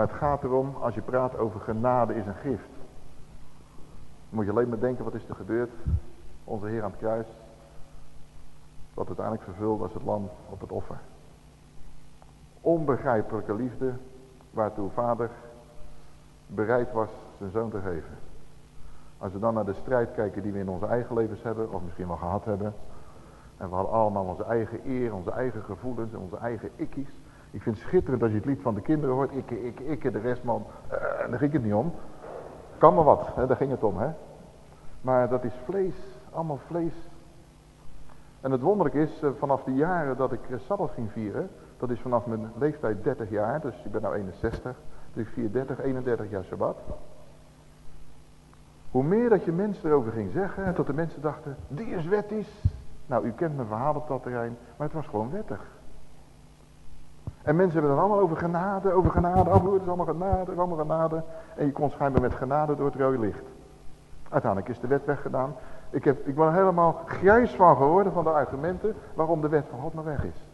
Maar het gaat erom, als je praat over genade is een gift. Moet je alleen maar denken, wat is er gebeurd? Onze Heer aan het kruis. Wat uiteindelijk vervuld was het lam op het offer. Onbegrijpelijke liefde, waartoe vader bereid was zijn zoon te geven. Als we dan naar de strijd kijken die we in onze eigen levens hebben, of misschien wel gehad hebben. En we hadden allemaal onze eigen eer, onze eigen gevoelens en onze eigen ikkies. Ik vind het schitterend als je het lied van de kinderen hoort. Ik, ik, ik, de rest man. Uh, daar ging het niet om. Kan maar wat, hè, daar ging het om. Hè. Maar dat is vlees, allemaal vlees. En het wonderlijk is, uh, vanaf de jaren dat ik Sabbat ging vieren. Dat is vanaf mijn leeftijd 30 jaar, dus ik ben nu 61. Dus ik vier 30, 31 jaar Sabbat. Hoe meer dat je mensen erover ging zeggen, tot de mensen dachten, die is wettisch. Nou, u kent mijn verhaal op dat terrein, maar het was gewoon wettig. En mensen hebben het allemaal over genade, over genade. Oh, het is allemaal genade, allemaal genade. En je kon schijnbaar met genade door het rode licht. Uiteindelijk is de wet weggedaan. Ik, heb, ik ben helemaal grijs van geworden van de argumenten waarom de wet van God nog weg is.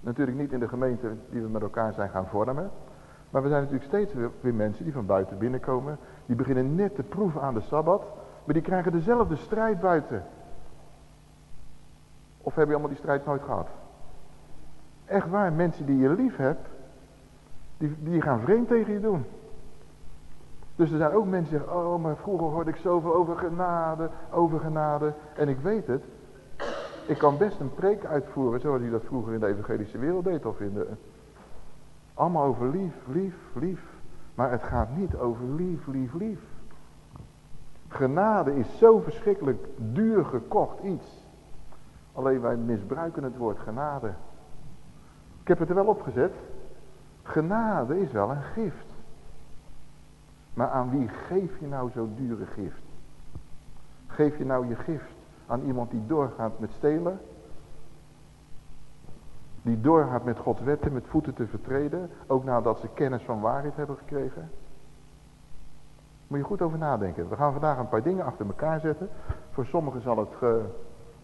Natuurlijk niet in de gemeente die we met elkaar zijn gaan vormen. Maar we zijn natuurlijk steeds weer, weer mensen die van buiten binnenkomen. Die beginnen net te proeven aan de Sabbat. Maar die krijgen dezelfde strijd buiten. Of heb je allemaal die strijd nooit gehad? Echt waar, mensen die je lief hebt, die, die gaan vreemd tegen je doen. Dus er zijn ook mensen die zeggen, oh maar vroeger hoorde ik zoveel over genade, over genade. En ik weet het, ik kan best een preek uitvoeren zoals hij dat vroeger in de evangelische wereld deed. Of in de, allemaal over lief, lief, lief. Maar het gaat niet over lief, lief, lief. Genade is zo verschrikkelijk duur gekocht iets. Alleen wij misbruiken het woord genade. Ik heb het er wel opgezet. Genade is wel een gift. Maar aan wie geef je nou zo'n dure gift? Geef je nou je gift aan iemand die doorgaat met stelen? Die doorgaat met Gods wetten met voeten te vertreden, ook nadat ze kennis van waarheid hebben gekregen? Moet je goed over nadenken. We gaan vandaag een paar dingen achter elkaar zetten. Voor sommigen zal het,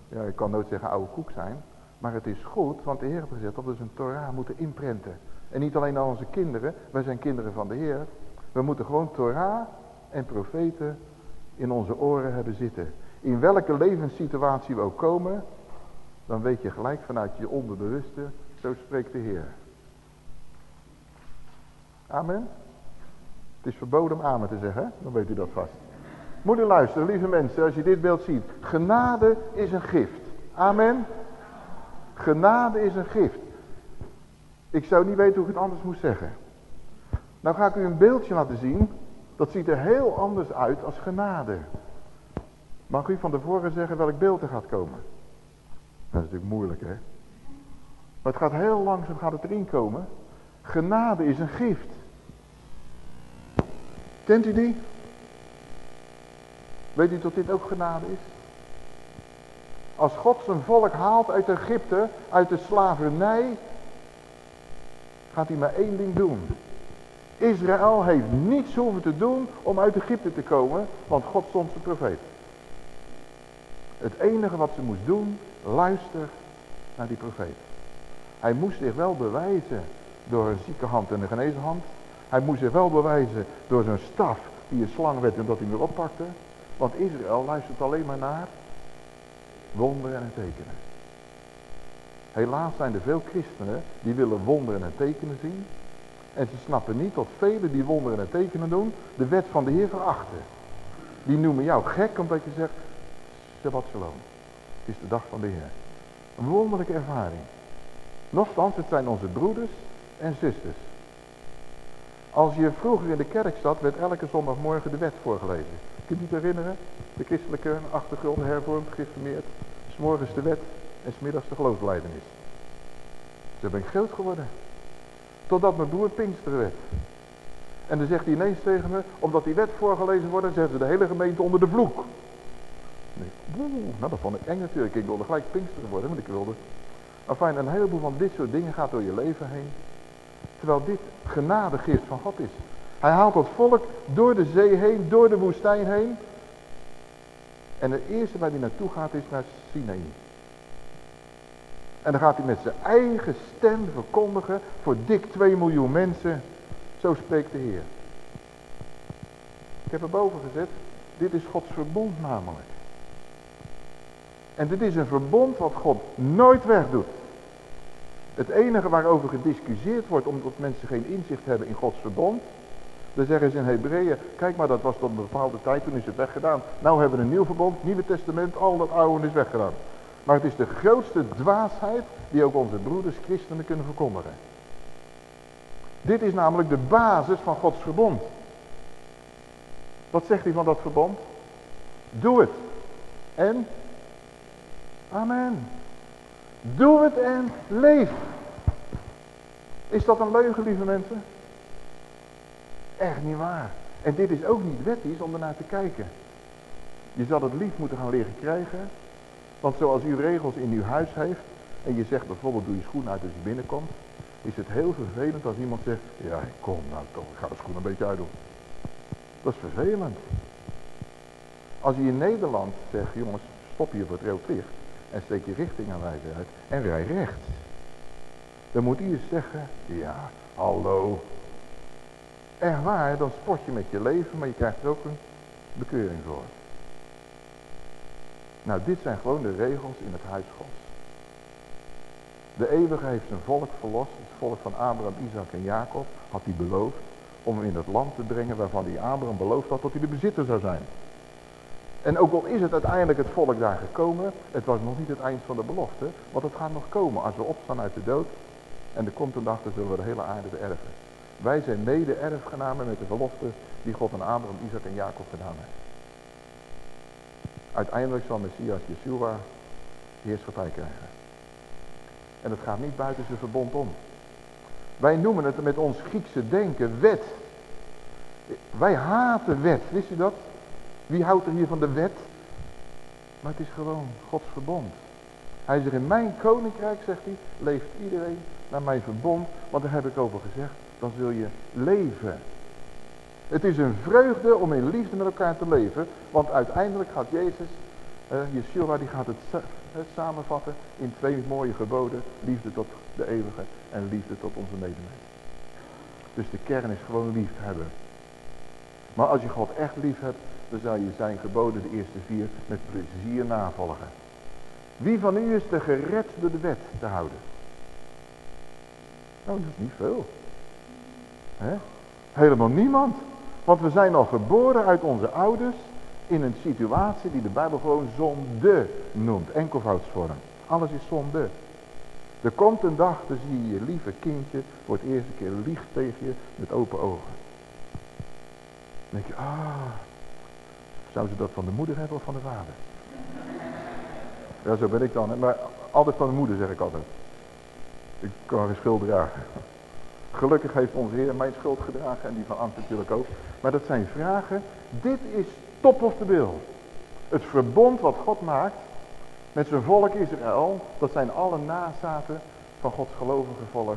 ja, ik kan nooit zeggen oude koek zijn. Maar het is goed, want de Heer heeft gezegd dat we zijn Torah moeten inprenten. En niet alleen aan onze kinderen, wij zijn kinderen van de Heer. We moeten gewoon Torah en profeten in onze oren hebben zitten. In welke levenssituatie we ook komen, dan weet je gelijk vanuit je onderbewuste, zo spreekt de Heer. Amen. Het is verboden om amen te zeggen, dan weet u dat vast. Moet u luisteren, lieve mensen, als je dit beeld ziet. Genade is een gift. Amen. Genade is een gift. Ik zou niet weten hoe ik het anders moest zeggen. Nou ga ik u een beeldje laten zien. Dat ziet er heel anders uit als genade. Mag u van tevoren zeggen welk beeld er gaat komen? Dat is natuurlijk moeilijk hè. Maar het gaat heel langzaam gaat het erin komen. Genade is een gift. Kent u die? Weet u dat dit ook genade is? Als God zijn volk haalt uit Egypte, uit de slavernij, gaat hij maar één ding doen. Israël heeft niets hoeven te doen om uit Egypte te komen, want God stond zijn profeet. Het enige wat ze moest doen, luister naar die profeet. Hij moest zich wel bewijzen door een zieke hand en een genezen hand. Hij moest zich wel bewijzen door zijn staf die een slang werd en dat hij weer oppakte. Want Israël luistert alleen maar naar wonderen en tekenen. Helaas zijn er veel christenen die willen wonderen en tekenen zien. En ze snappen niet dat velen die wonderen en tekenen doen, de wet van de Heer verachten. Die noemen jou gek omdat je zegt, Shabbat. Het is de dag van de Heer. Een wonderlijke ervaring. Nochtans, het zijn onze broeders en zusters. Als je vroeger in de kerk zat, werd elke zondagmorgen de wet voorgelezen. Kun je niet herinneren? De christelijke achtergrond hervormd, geïnformeerd. S'morgens de wet en smiddags de geloofsleidenis. Zo ben ik groot geworden. Totdat mijn broer Pinkster werd. En dan zegt hij ineens tegen me, omdat die wet voorgelezen wordt, zetten ze de hele gemeente onder de vloek. Nee, nou dat vond ik eng natuurlijk. Ik wilde gelijk pinkster worden, want ik wilde... Enfin, een heleboel van dit soort dingen gaat door je leven heen. Terwijl dit genadegift van God is. Hij haalt het volk door de zee heen, door de woestijn heen. En het eerste waar hij naartoe gaat is naar Sinaï. En dan gaat hij met zijn eigen stem verkondigen voor dik 2 miljoen mensen. Zo spreekt de Heer. Ik heb er boven gezet. Dit is Gods verbond namelijk. En dit is een verbond wat God nooit wegdoet. Het enige waarover gediscussieerd wordt, omdat mensen geen inzicht hebben in Gods verbond. Dan zeggen ze in Hebreeën, kijk maar dat was tot een bepaalde tijd, toen is het weggedaan. Nou hebben we een nieuw verbond, Nieuwe Testament, al dat oude is weggedaan. Maar het is de grootste dwaasheid die ook onze broeders christenen kunnen verkondigen. Dit is namelijk de basis van Gods verbond. Wat zegt hij van dat verbond? Doe het. En? Amen. Doe het en leef. Is dat een leugen, lieve mensen? Echt niet waar. En dit is ook niet wettisch om ernaar te kijken. Je zal het lief moeten gaan leren krijgen. Want zoals u regels in uw huis heeft. En je zegt bijvoorbeeld doe je schoen uit als je binnenkomt. Is het heel vervelend als iemand zegt. Ja kom nou toch ik ga de schoen een beetje uitdoen. Dat is vervelend. Als je in Nederland zegt jongens stop hier voor het rood licht. En steek je richtingaanwijzer uit. En rij rechts. Dan moet u zeggen. Ja hallo Echt waar, dan sport je met je leven, maar je krijgt er ook een bekeuring voor. Nou, dit zijn gewoon de regels in het huis Gods. De eeuwige heeft zijn volk verlost, het volk van Abraham, Isaac en Jacob, had hij beloofd om hem in het land te brengen waarvan hij Abraham beloofd had dat hij de bezitter zou zijn. En ook al is het uiteindelijk het volk daar gekomen, het was nog niet het eind van de belofte, want het gaat nog komen als we opstaan uit de dood. En er komt een zullen we de hele aarde beërven. Wij zijn mede erfgenamen met de belofte die God aan Abraham, Isaac en Jacob gedaan heeft. Uiteindelijk zal Messias Yeshua heerschappij krijgen. En het gaat niet buiten zijn verbond om. Wij noemen het met ons Griekse denken wet. Wij haten wet, wist u dat? Wie houdt er hier van de wet? Maar het is gewoon Gods verbond. Hij zegt in mijn koninkrijk, zegt hij, leeft iedereen naar mijn verbond. Want daar heb ik over gezegd dan zul je leven. Het is een vreugde om in liefde met elkaar te leven. Want uiteindelijk gaat Jezus, uh, Yeshua, die gaat het, samenvatten in twee mooie geboden. Liefde tot de eeuwige en liefde tot onze medemens. Dus de kern is gewoon lief hebben. Maar als je God echt lief hebt, dan zal je zijn geboden, de eerste vier, met plezier navolgen. Wie van u is er gered door de wet te houden? Nou, dat is niet veel. Helemaal niemand. Want we zijn al geboren uit onze ouders in een situatie die de Bijbel gewoon zonde noemt. Enkelvoudsvorm. Alles is zonde. Er komt een dag, dan zie je je lieve kindje voor het eerste keer liegt tegen je met open ogen. Dan denk je, ah, zou ze dat van de moeder hebben of van de vader? Ja, zo ben ik dan. Maar altijd van de moeder zeg ik altijd. Ik kan geen schuld dragen. Gelukkig heeft onze Heer mijn schuld gedragen en die van Ant natuurlijk ook. Maar dat zijn vragen. Dit is top of the bill. Het verbond wat God maakt met zijn volk Israël. Dat zijn alle nazaten van Gods gelovige volk.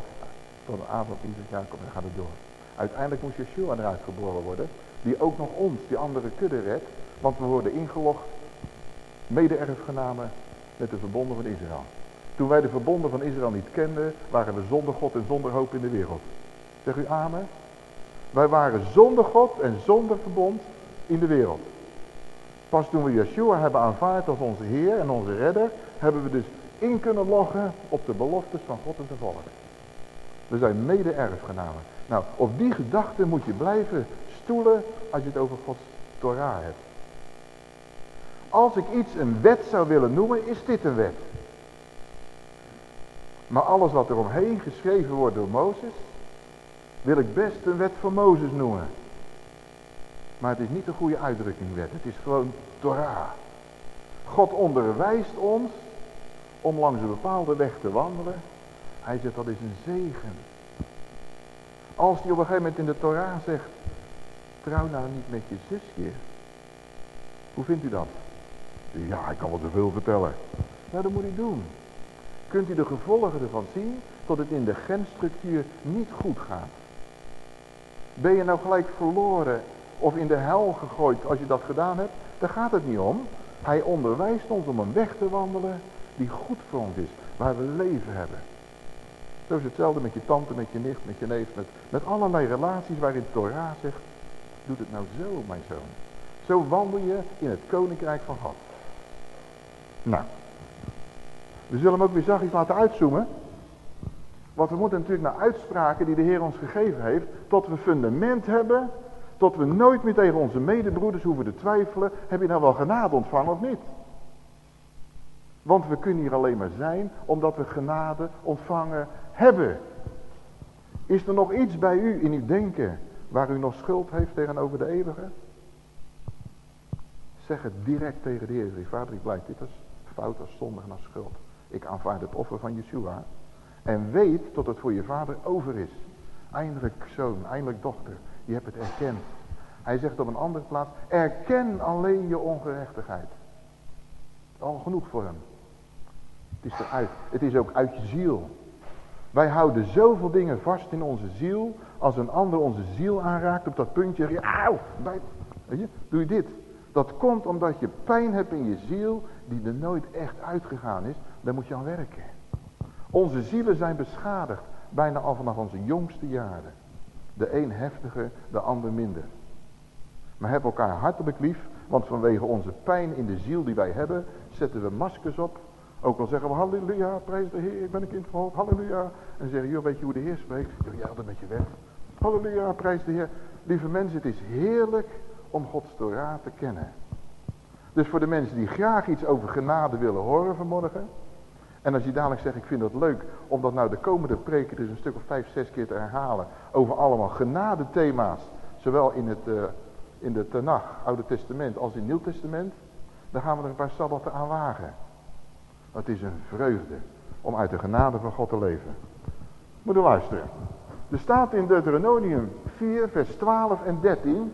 Tot de avond Isaac, Jacob en gaat het door. Uiteindelijk moest Yeshua eruit geboren worden. Die ook nog ons, die andere kudde redt. Want we worden ingelogd. Mede-erfgenamen met de verbonden van Israël. Toen wij de verbonden van Israël niet kenden, waren we zonder God en zonder hoop in de wereld. Zeg u amen? Wij waren zonder God en zonder verbond in de wereld. Pas toen we Yeshua hebben aanvaard als onze Heer en onze Redder, hebben we dus in kunnen loggen op de beloftes van God en zijn volk. We zijn mede-erfgenamen. Nou, op die gedachte moet je blijven stoelen als je het over Gods Torah hebt. Als ik iets een wet zou willen noemen, is dit een wet. Maar alles wat er omheen geschreven wordt door Mozes, wil ik best een wet van Mozes noemen. Maar het is niet een goede uitdrukking wet, het is gewoon Torah. God onderwijst ons om langs een bepaalde weg te wandelen. Hij zegt dat is een zegen. Als hij op een gegeven moment in de Torah zegt, trouw nou niet met je zusje. Hoe vindt u dat? Ja, ik kan wel zoveel vertellen. Nou, dat moet u doen. Kunt u de gevolgen ervan zien dat het in de genstructuur niet goed gaat? Ben je nou gelijk verloren of in de hel gegooid als je dat gedaan hebt? Daar gaat het niet om. Hij onderwijst ons om een weg te wandelen die goed voor ons is, waar we leven hebben. Zo is hetzelfde met je tante, met je nicht, met je neef, met, met allerlei relaties waarin Torah zegt, doe het nou zo mijn zoon. Zo wandel je in het koninkrijk van God. Nou, we zullen hem ook weer zachtjes laten uitzoomen. Want we moeten natuurlijk naar uitspraken die de Heer ons gegeven heeft, tot we fundament hebben, tot we nooit meer tegen onze medebroeders hoeven te twijfelen, heb je nou wel genade ontvangen of niet? Want we kunnen hier alleen maar zijn omdat we genade ontvangen hebben. Is er nog iets bij u in uw denken waar u nog schuld heeft tegenover de eeuwige? Zeg het direct tegen de Heer. Vader, ik blijf dit als fout, als zondig als schuld. Ik aanvaard het offer van Yeshua. En weet dat het voor je vader over is. Eindelijk zoon, eindelijk dochter. Je hebt het erkend. Hij zegt op een andere plaats, erken alleen je ongerechtigheid. Al genoeg voor hem. Het is eruit. Het is ook uit je ziel. Wij houden zoveel dingen vast in onze ziel. Als een ander onze ziel aanraakt op dat puntje. Auw, bij, weet je, doe je dit. Dat komt omdat je pijn hebt in je ziel die er nooit echt uitgegaan is. Daar moet je aan werken. Onze zielen zijn beschadigd. Bijna al vanaf onze jongste jaren. De een heftiger, de ander minder. Maar hebben elkaar hartelijk lief. Want vanwege onze pijn in de ziel die wij hebben. Zetten we maskers op. Ook al zeggen we halleluja, prijs de Heer, ik ben een kind van God, halleluja. En zeggen, joh, weet je hoe de Heer spreekt? Jij had een beetje weg. Halleluja, prijs de Heer. Lieve mensen, het is heerlijk om Gods Torah te kennen. Dus voor de mensen die graag iets over genade willen horen vanmorgen. En als je dadelijk zegt, ik vind het leuk om dat nou de komende preken dus een stuk of vijf, zes keer te herhalen. Over allemaal genadethema's. Zowel in het, uh, in de Tanach, Oude Testament, als in het Nieuw Testament. Dan gaan we er een paar sabbaten aan wagen. Het is een vreugde om uit de genade van God te leven. Moet u luisteren. Er staat in Deuteronomium 4 vers 12 en 13.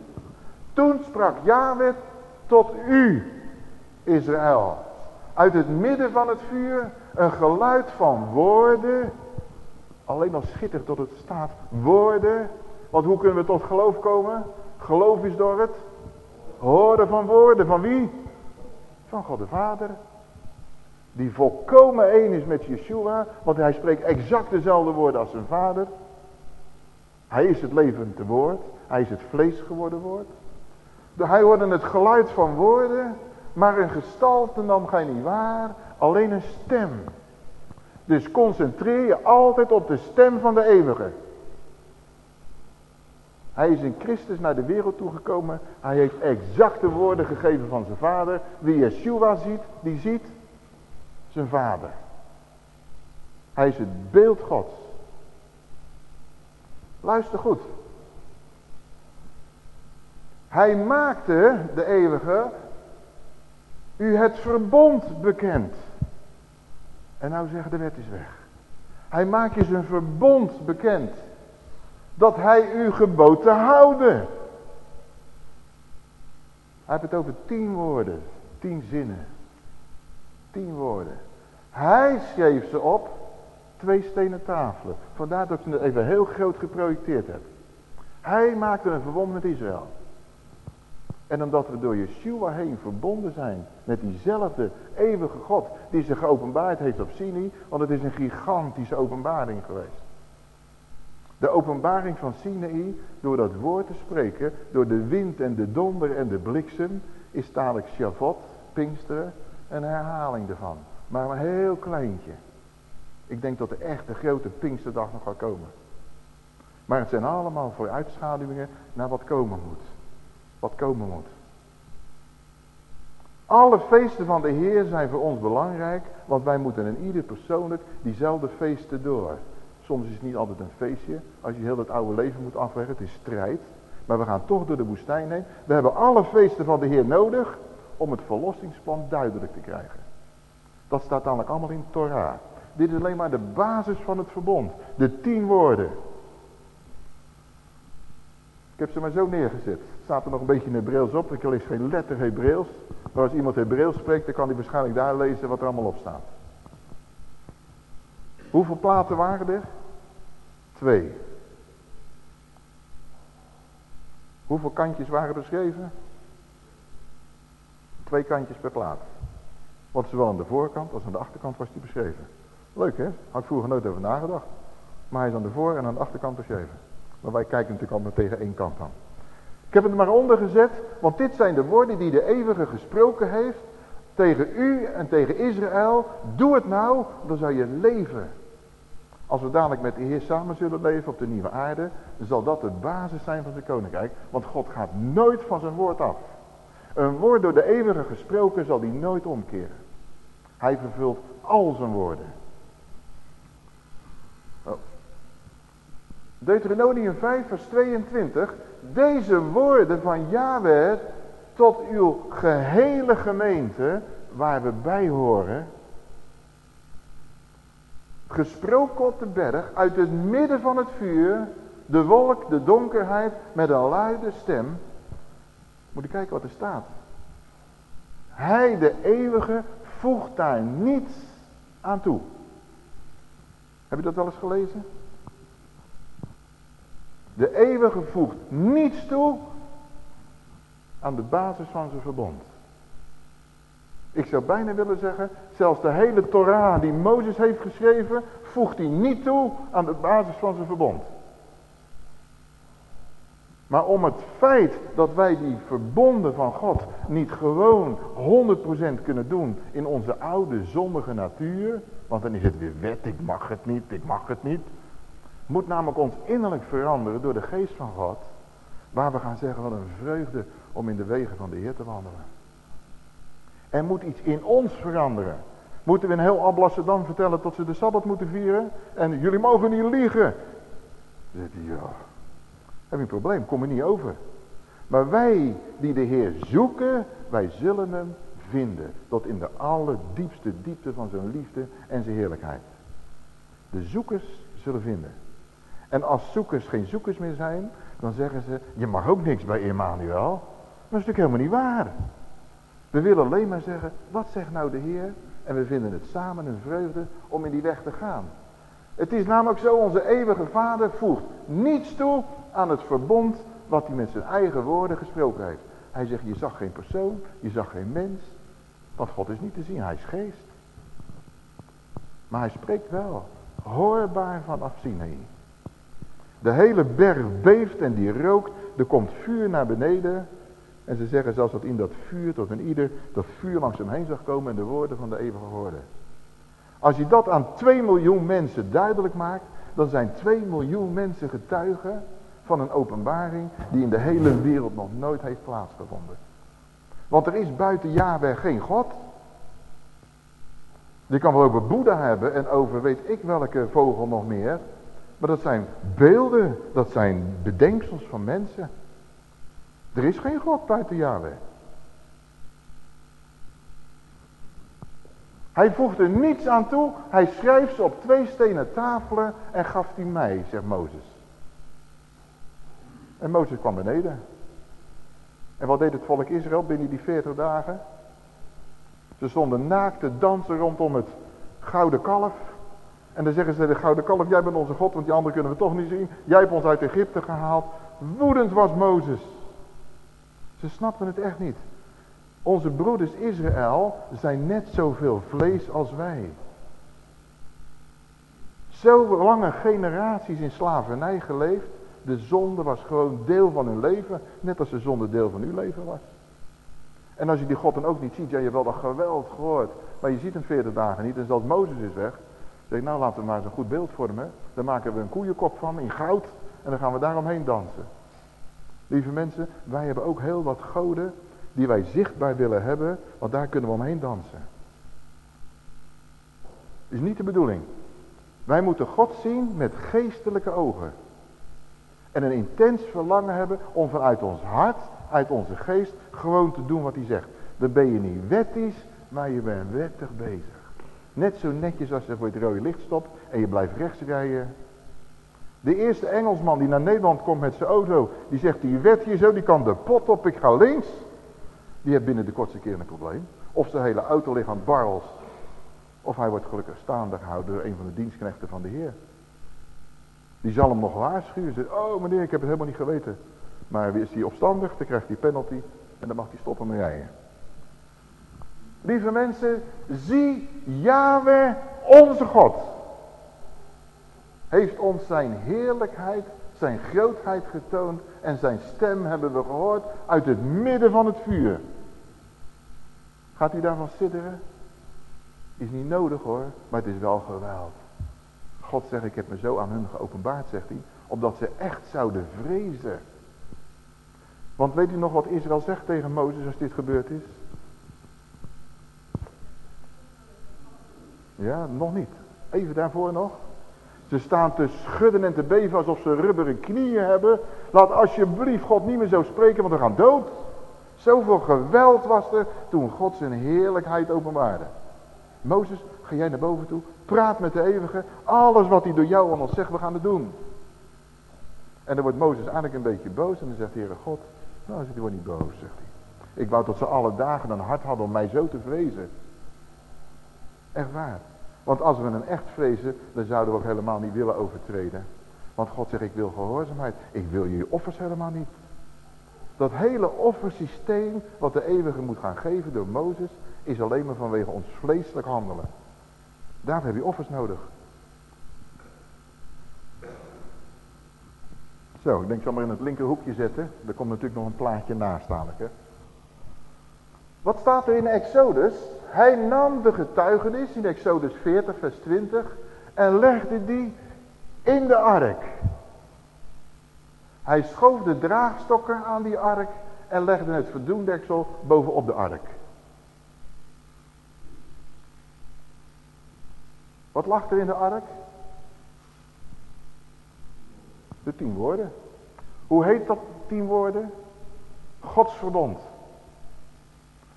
Toen sprak Yahweh tot u, Israël. Uit het midden van het vuur een geluid van woorden. Alleen al schittert tot het staat woorden. Want hoe kunnen we tot geloof komen? Geloof is door het horen van woorden. Van wie? Van God de Vader. Die volkomen één is met Yeshua. Want hij spreekt exact dezelfde woorden als zijn vader. Hij is het levende woord. Hij is het vlees geworden woord. Hij hoorde het geluid van woorden. Maar een gestalte nam gij niet waar. Alleen een stem. Dus concentreer je altijd op de stem van de eeuwige. Hij is in Christus naar de wereld toegekomen. Hij heeft exacte woorden gegeven van zijn vader. Wie Yeshua ziet, die ziet zijn vader. Hij is het beeld Gods. Luister goed. Hij maakte, de eeuwige, u het verbond bekend. En nou zeggen de wet is weg. Hij maakt je zijn verbond bekend. Dat hij u gebood te houden. Hij heeft het over tien woorden, tien zinnen. Tien woorden. Hij schreef ze op twee stenen tafelen. Vandaar dat ik ze even heel groot geprojecteerd heb. Hij maakte een verbond met Israël. En omdat we door Yeshua heen verbonden zijn met diezelfde eeuwige God die zich geopenbaard heeft op Sinai, want het is een gigantische openbaring geweest. De openbaring van Sinai, door dat woord te spreken, door de wind en de donder en de bliksem, is dadelijk Shavuot, Pinksteren, een herhaling ervan. Maar een heel kleintje. Ik denk dat de echte grote Pinksterdag nog gaat komen. Maar het zijn allemaal vooruitschaduwingen naar wat komen moet. Wat komen moet. Alle feesten van de Heer zijn voor ons belangrijk, want wij moeten in ieder persoonlijk diezelfde feesten door. Soms is het niet altijd een feestje, als je heel het oude leven moet afleggen, het is strijd. Maar we gaan toch door de woestijn heen. We hebben alle feesten van de Heer nodig om het verlossingsplan duidelijk te krijgen. Dat staat namelijk allemaal in Torah. Dit is alleen maar de basis van het verbond. De tien woorden. Ik heb ze maar zo neergezet. Staat er nog een beetje in Hebreeuws op. Ik lees geen letter Hebreeuws. Maar als iemand Hebreeuws spreekt, dan kan hij waarschijnlijk daar lezen wat er allemaal op staat. Hoeveel platen waren er? Twee. Hoeveel kantjes waren beschreven? Twee kantjes per plaat. Want zowel aan de voorkant als aan de achterkant was die beschreven. Leuk hè? Had ik vroeger nooit over nagedacht. Maar hij is aan de voor- en aan de achterkant beschreven. Maar wij kijken natuurlijk altijd tegen één kant aan. Ik heb het maar onder gezet, want dit zijn de woorden die de eeuwige gesproken heeft tegen u en tegen Israël. Doe het nou, dan zal je leven. Als we dadelijk met de Heer samen zullen leven op de nieuwe aarde, zal dat de basis zijn van zijn koninkrijk. Want God gaat nooit van zijn woord af. Een woord door de eeuwige gesproken zal hij nooit omkeren. Hij vervult al zijn woorden. Deuteronomium 5 vers 22. Deze woorden van Yahweh tot uw gehele gemeente waar we bij horen. Gesproken op de berg uit het midden van het vuur. De wolk, de donkerheid met een luide stem. Moet je kijken wat er staat. Hij, de eeuwige, voegt daar niets aan toe. Heb je dat wel eens gelezen? De eeuwige voegt niets toe aan de basis van zijn verbond. Ik zou bijna willen zeggen, zelfs de hele Torah die Mozes heeft geschreven, voegt hij niet toe aan de basis van zijn verbond. Maar om het feit dat wij die verbonden van God niet gewoon 100% kunnen doen in onze oude zondige natuur, want dan is het weer wet, ik mag het niet, ik mag het niet. Moet namelijk ons innerlijk veranderen door de geest van God, waar we gaan zeggen wat een vreugde om in de wegen van de Heer te wandelen. Er moet iets in ons veranderen. Moeten we in heel dan vertellen dat ze de Sabbat moeten vieren? En jullie mogen niet liegen. Dan zegt hij, ja, heb je een probleem, kom er niet over. Maar wij die de Heer zoeken, wij zullen hem vinden. Tot in de allerdiepste diepte van zijn liefde en zijn heerlijkheid. De zoekers zullen vinden. En als zoekers geen zoekers meer zijn, dan zeggen ze, je mag ook niks bij Emmanuel. Dat is natuurlijk helemaal niet waar. We willen alleen maar zeggen, wat zegt nou de Heer? En we vinden het samen een vreugde om in die weg te gaan. Het is namelijk zo, onze eeuwige vader voegt niets toe aan het verbond wat hij met zijn eigen woorden gesproken heeft. Hij zegt, je zag geen persoon, je zag geen mens. Want God is niet te zien, hij is geest. Maar hij spreekt wel, hoorbaar vanaf Sinai. De hele berg beeft en die rookt, er komt vuur naar beneden. En ze zeggen zelfs dat in dat vuur, tot een ieder, dat vuur langs hem heen zag komen en de woorden van de eeuwige woorden. Als je dat aan 2 miljoen mensen duidelijk maakt, dan zijn 2 miljoen mensen getuigen van een openbaring die in de hele wereld nog nooit heeft plaatsgevonden. Want er is buiten Yahweh geen God. Je kan wel over Boeddha hebben en over weet ik welke vogel nog meer. Maar dat zijn beelden, dat zijn bedenksels van mensen. Er is geen God buiten Yahweh. Hij voegde niets aan toe. Hij schreef ze op twee stenen tafelen en gaf die mij, zegt Mozes. En Mozes kwam beneden. En wat deed het volk Israël binnen die 40 dagen? Ze stonden naakt te dansen rondom het gouden kalf. En dan zeggen ze, de gouden kalf, jij bent onze God, want die anderen kunnen we toch niet zien. Jij hebt ons uit Egypte gehaald. Woedend was Mozes. Ze snapten het echt niet. Onze broeders Israël zijn net zoveel vlees als wij. Zo lange generaties in slavernij geleefd. De zonde was gewoon deel van hun leven. Net als de zonde deel van uw leven was. En als je die God dan ook niet ziet. Ja, je hebt wel dat geweld gehoord. Maar je ziet hem 40 dagen niet. En zelfs Mozes is weg. Denk nou laten we maar eens een goed beeld vormen. Dan maken we een koeienkop van in goud. En dan gaan we daaromheen dansen. Lieve mensen, wij hebben ook heel wat goden die wij zichtbaar willen hebben, want daar kunnen we omheen dansen. Is niet de bedoeling. Wij moeten God zien met geestelijke ogen. En een intens verlangen hebben om vanuit ons hart, uit onze geest, gewoon te doen wat hij zegt. Dan ben je niet wettisch, maar je bent wettig bezig. Net zo netjes als je voor het rode licht stopt en je blijft rechts rijden. De eerste Engelsman die naar Nederland komt met zijn auto, die zegt die wet hier zo, die kan de pot op, ik ga links. Die heeft binnen de kortste keer een probleem. Of zijn hele auto ligt aan barrels. Of hij wordt gelukkig staande gehouden door een van de dienstknechten van de Heer. Die zal hem nog waarschuwen. Zegt, oh meneer, ik heb het helemaal niet geweten. Maar is hij opstandig, dan krijgt hij penalty. En dan mag hij stoppen met rijden. Lieve mensen, zie Yahweh onze God. Heeft ons zijn heerlijkheid, zijn grootheid getoond. En zijn stem hebben we gehoord uit het midden van het vuur. Gaat u daarvan sidderen? Is niet nodig hoor, maar het is wel geweld. God zegt, ik heb me zo aan hun geopenbaard, zegt hij. Omdat ze echt zouden vrezen. Want weet u nog wat Israël zegt tegen Mozes als dit gebeurd is? Ja, nog niet. Even daarvoor nog. Ze staan te schudden en te beven alsof ze rubberen knieën hebben. Laat alsjeblieft God niet meer zo spreken, want we gaan dood. Zoveel geweld was er toen God zijn heerlijkheid openbaarde. Mozes, ga jij naar boven toe. Praat met de eeuwige. Alles wat hij door jou aan ons zegt, we gaan het doen. En dan wordt Mozes eigenlijk een beetje boos. En dan zegt de Heere God, nou, hij wordt niet boos, zegt hij. Ik wou dat ze alle dagen een hart hadden om mij zo te vrezen. Echt waar. Want als we een echt vrezen, dan zouden we ook helemaal niet willen overtreden. Want God zegt, ik wil gehoorzaamheid. Ik wil je offers helemaal niet. Dat hele offersysteem wat de eeuwige moet gaan geven door Mozes, is alleen maar vanwege ons vleeselijk handelen. Daarvoor heb je offers nodig. Zo, ik denk ik zal maar in het linkerhoekje zetten. Er komt natuurlijk nog een plaatje naast dadelijk. Hè? Wat staat er in Exodus? Hij nam de getuigenis in Exodus 40 vers 20 en legde die in de ark. Hij schoof de draagstokken aan die ark en legde het verdoendeksel bovenop de ark. Wat lag er in de ark? De tien woorden. Hoe heet dat tien woorden? Gods verbond.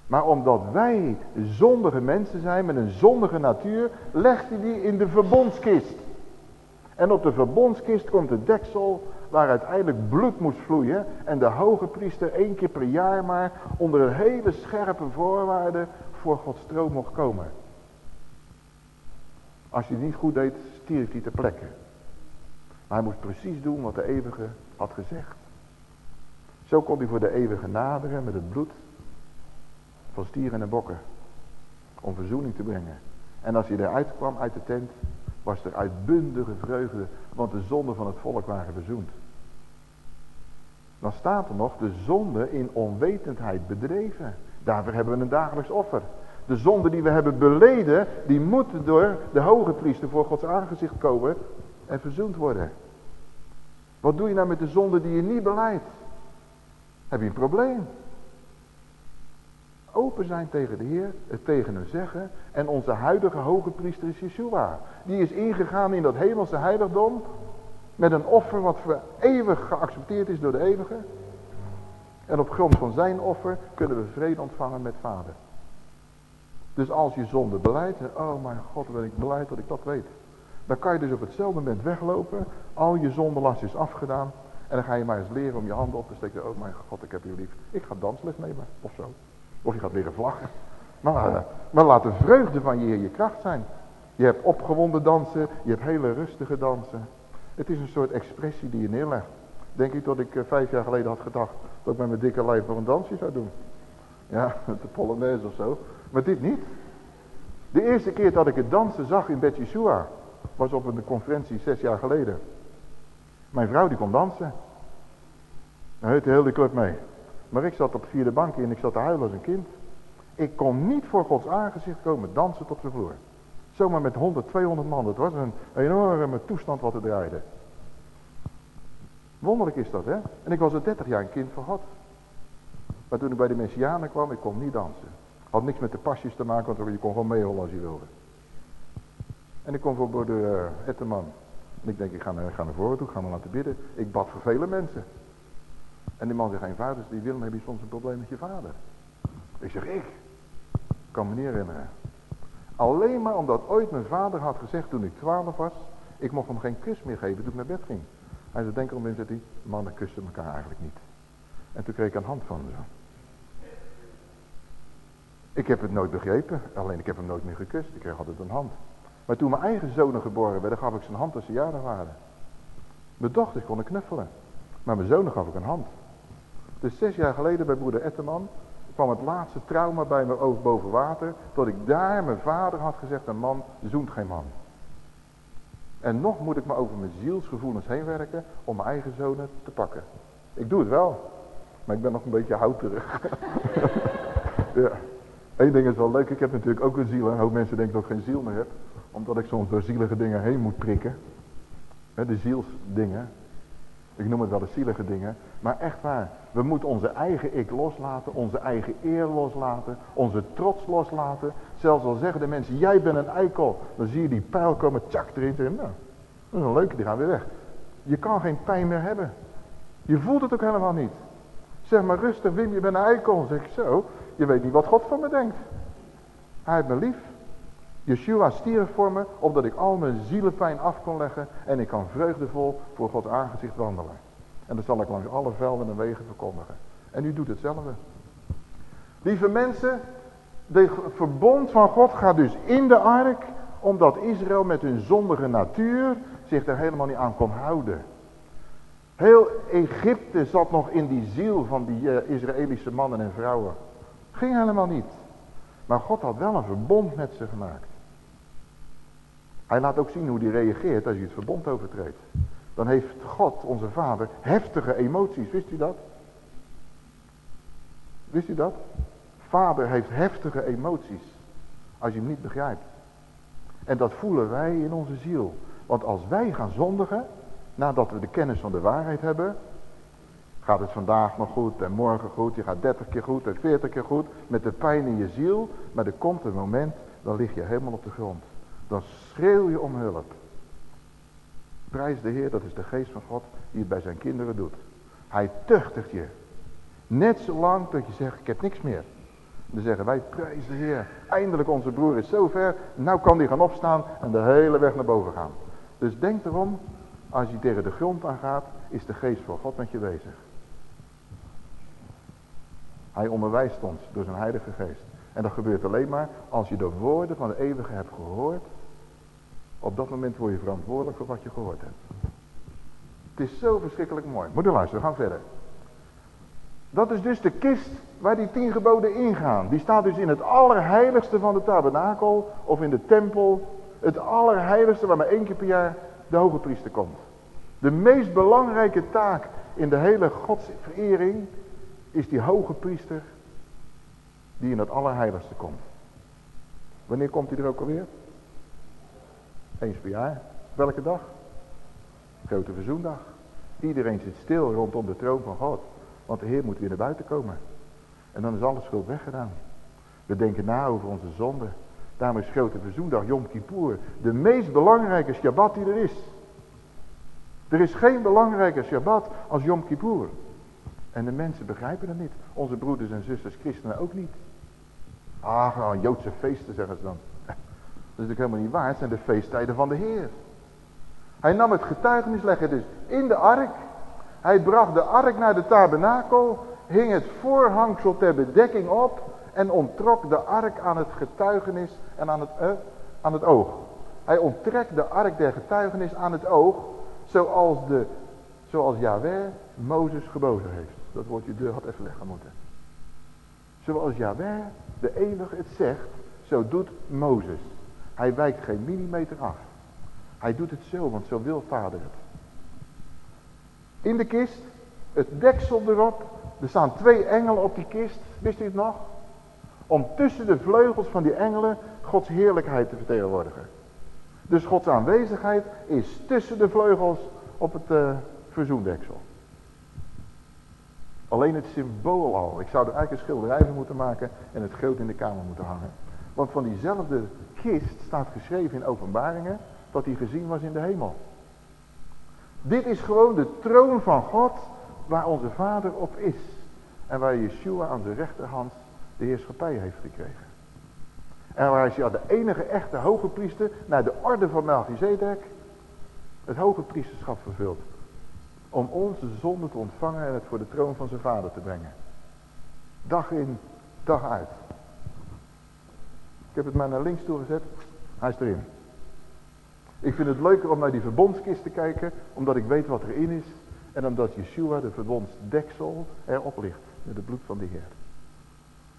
Maar omdat wij zondige mensen zijn met een zondige natuur, legt hij die in de verbondskist. En op de verbondskist komt de deksel waar uiteindelijk bloed moest vloeien. En de hoge priester één keer per jaar maar onder een hele scherpe voorwaarden voor Gods troon mocht komen. Als hij het niet goed deed, stierf hij ter plekke. Maar hij moest precies doen wat de eeuwige had gezegd. Zo kon hij voor de eeuwige naderen met het bloed van stieren en bokken. Om verzoening te brengen. En als hij eruit kwam uit de tent, was er uitbundige vreugde, want de zonden van het volk waren verzoend. Dan staat er nog, de zonde in onwetendheid bedreven. Daarvoor hebben we een dagelijks offer. De zonde die we hebben beleden, die moeten door de hoge priester voor Gods aangezicht komen en verzoend worden. Wat doe je nou met de zonde die je niet beleidt? Heb je een probleem? Open zijn tegen de Heer, het tegen hem zeggen. En onze huidige hoge priester is Yeshua. Die is ingegaan in dat hemelse heiligdom. Met een offer wat voor eeuwig geaccepteerd is door de eeuwige. En op grond van zijn offer kunnen we vrede ontvangen met vader. Dus als je zonde beleidt, oh mijn God, ben ik blij dat ik dat weet. Dan kan je dus op hetzelfde moment weglopen, al je zondelast is afgedaan. En dan ga je maar eens leren om je handen op te steken. Oh mijn God, ik heb je lief. Ik ga dansles nemen, of zo. Of je gaat leren vlaggen. Maar, uh, maar laat de vreugde van je je kracht zijn. Je hebt opgewonden dansen, je hebt hele rustige dansen. Het is een soort expressie die je neerlegt. Denk ik dat ik uh, vijf jaar geleden had gedacht dat ik met mijn dikke lijf nog een dansje zou doen. Ja, de Polonaise of zo. Maar dit niet. De eerste keer dat ik het dansen zag in Bet was op een conferentie zes jaar geleden. Mijn vrouw die kon dansen. Heette heel de club mee. Maar ik zat op de vierde bankje en ik zat te huilen als een kind. Ik kon niet voor Gods aangezicht komen dansen tot de vloer. Zomaar met 100, 200 man. Het was een enorme toestand wat er draaide. Wonderlijk is dat, hè? En ik was er 30 jaar een kind van God. Maar toen ik bij de Messianen kwam, ik kon niet dansen. Had niks met de pasjes te maken, want je kon gewoon meeholen als je wilde. En ik kom voor broeder uh, Etterman. En ik denk, ik ga, naar, ik ga naar voren toe, ik ga me laten bidden. Ik bad voor vele mensen. En die man zegt, geen vader, die Willem, heb je soms een probleem met je vader? Ik zeg, ik? kan me niet herinneren. Alleen maar omdat ooit mijn vader had gezegd toen ik twaalf was, Ik mocht hem geen kus meer geven toen ik naar bed ging. Hij zei, denk erom in, zegt hij, mannen kussen elkaar eigenlijk niet. En toen kreeg ik een hand van hem. Ik heb het nooit begrepen, alleen ik heb hem nooit meer gekust. Ik kreeg altijd een hand. Maar toen mijn eigen zonen geboren werden, gaf ik zijn hand als ze jarig waren. Mijn dochters konden knuffelen. Maar mijn zonen gaf ik een hand. Dus zes jaar geleden bij broeder Etterman kwam het laatste trauma bij me over boven water. Tot ik daar mijn vader had gezegd, een man zoent geen man. En nog moet ik me over mijn zielsgevoelens heen werken om mijn eigen zonen te pakken. Ik doe het wel. Maar ik ben nog een beetje houterig. ja. Eén ding is wel leuk, ik heb natuurlijk ook een ziel. Een hoop mensen denken dat ik geen ziel meer heb. Omdat ik soms door zielige dingen heen moet prikken. de zielsdingen. Ik noem het wel de zielige dingen. Maar echt waar. We moeten onze eigen ik loslaten. Onze eigen eer loslaten. Onze trots loslaten. Zelfs al zeggen de mensen, jij bent een eikel. Dan zie je die pijl komen, tjak erin. Nou, dat is een leuke, die gaan weer weg. Je kan geen pijn meer hebben. Je voelt het ook helemaal niet. Zeg maar rustig, Wim, je bent een eikel. zeg ik zo. Je weet niet wat God van me denkt. Hij heeft me lief. Yeshua stierf voor me, opdat ik al mijn zielenpijn af kon leggen en ik kan vreugdevol voor Gods aangezicht wandelen. En dat zal ik langs alle velden en wegen verkondigen. En u doet hetzelfde. Lieve mensen, de verbond van God gaat dus in de ark, omdat Israël met hun zondige natuur zich er helemaal niet aan kon houden. Heel Egypte zat nog in die ziel van die uh, Israëlische mannen en vrouwen. Ging helemaal niet. Maar God had wel een verbond met ze gemaakt. Hij laat ook zien hoe hij reageert als je het verbond overtreedt. Dan heeft God, onze vader, heftige emoties. Wist u dat? Wist u dat? Vader heeft heftige emoties. Als je hem niet begrijpt. En dat voelen wij in onze ziel. Want als wij gaan zondigen, nadat we de kennis van de waarheid hebben, gaat het vandaag nog goed en morgen goed. Je gaat 30 keer goed en 40 keer goed met de pijn in je ziel. Maar er komt een moment, dan lig je helemaal op de grond. Dan schreeuw je om hulp. Prijs de Heer, dat is de geest van God die het bij zijn kinderen doet. Hij tuchtigt je. Net zolang dat je zegt, ik heb niks meer. Dan zeggen wij, prijs de Heer. Eindelijk onze broer is zo ver. Nou kan hij gaan opstaan en de hele weg naar boven gaan. Dus denk erom, als je tegen de grond aangaat, is de geest van God met je bezig. Hij onderwijst ons door zijn heilige geest. En dat gebeurt alleen maar als je de woorden van de eeuwige hebt gehoord. Op dat moment word je verantwoordelijk voor wat je gehoord hebt. Het is zo verschrikkelijk mooi. Moet je luisteren, we gaan verder. Dat is dus de kist waar die tien geboden ingaan. Die staat dus in het allerheiligste van de tabernakel of in de tempel. Het allerheiligste waar maar één keer per jaar de hoge priester komt. De meest belangrijke taak in de hele godsverering is die hoge priester die in het allerheiligste komt. Wanneer komt hij er ook alweer? Eens per jaar. Welke dag? Grote verzoendag. Iedereen zit stil rondom de troon van God. Want de Heer moet weer naar buiten komen. En dan is alle schuld weggedaan. We denken na over onze zonde. Daarom is grote verzoendag, Yom Kippur, de meest belangrijke Shabbat die er is. Er is geen belangrijke Shabbat als Yom Kippur. En de mensen begrijpen het niet. Onze broeders en zusters, christenen ook niet. Ah, Joodse feesten zeggen ze dan. Dat is natuurlijk helemaal niet waar. Het zijn de feesttijden van de Heer. Hij nam het getuigenis, legde dus in de ark. Hij bracht de ark naar de tabernakel. Hing het voorhangsel ter bedekking op. En onttrok de ark aan het getuigenis en aan het, uh, aan het oog. Hij onttrekt de ark der getuigenis aan het oog. Zoals, de, zoals Yahweh Mozes geboden heeft. Dat woordje deur had even leggen moeten. Zoals Yahweh, de eeuwige, het zegt, zo doet Mozes. Hij wijkt geen millimeter af. Hij doet het zo, want zo wil vader het. In de kist, het deksel erop. Er staan twee engelen op die kist, wist u het nog? Om tussen de vleugels van die engelen Gods heerlijkheid te vertegenwoordigen. Dus Gods aanwezigheid is tussen de vleugels op het uh, verzoendeksel. Alleen het symbool al. Ik zou er eigenlijk een schilderij van moeten maken en het groot in de kamer moeten hangen. Want van diezelfde staat geschreven in openbaringen dat hij gezien was in de hemel. Dit is gewoon de troon van God waar onze vader op is. En waar Yeshua aan zijn rechterhand de heerschappij heeft gekregen. En waar hij de enige echte hoge priester naar de orde van Melchizedek het hoge priesterschap vervuld. Om onze zonde te ontvangen en het voor de troon van zijn vader te brengen. Dag in, dag uit. Ik heb het maar naar links toe gezet. Hij is erin. Ik vind het leuker om naar die verbondskist te kijken, omdat ik weet wat erin is. En omdat Yeshua, de verbondsdeksel, erop ligt. Met het bloed van de Heer.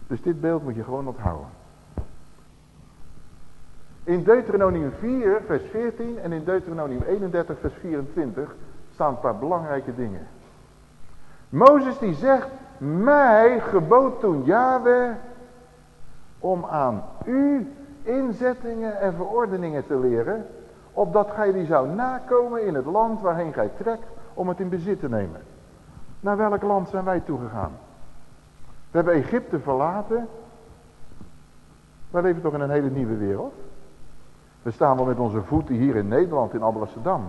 Dus dit beeld moet je gewoon onthouden. In Deuteronomium 4, vers 14 en in Deuteronomium 31, vers 24 staan een paar belangrijke dingen. Mozes die zegt, mij gebood toen Yahweh om aan u inzettingen en verordeningen te leren, opdat gij die zou nakomen in het land waarheen gij trekt om het in bezit te nemen. Naar welk land zijn wij toegegaan? We hebben Egypte verlaten. Wij leven toch in een hele nieuwe wereld. We staan wel met onze voeten hier in Nederland, in Amsterdam.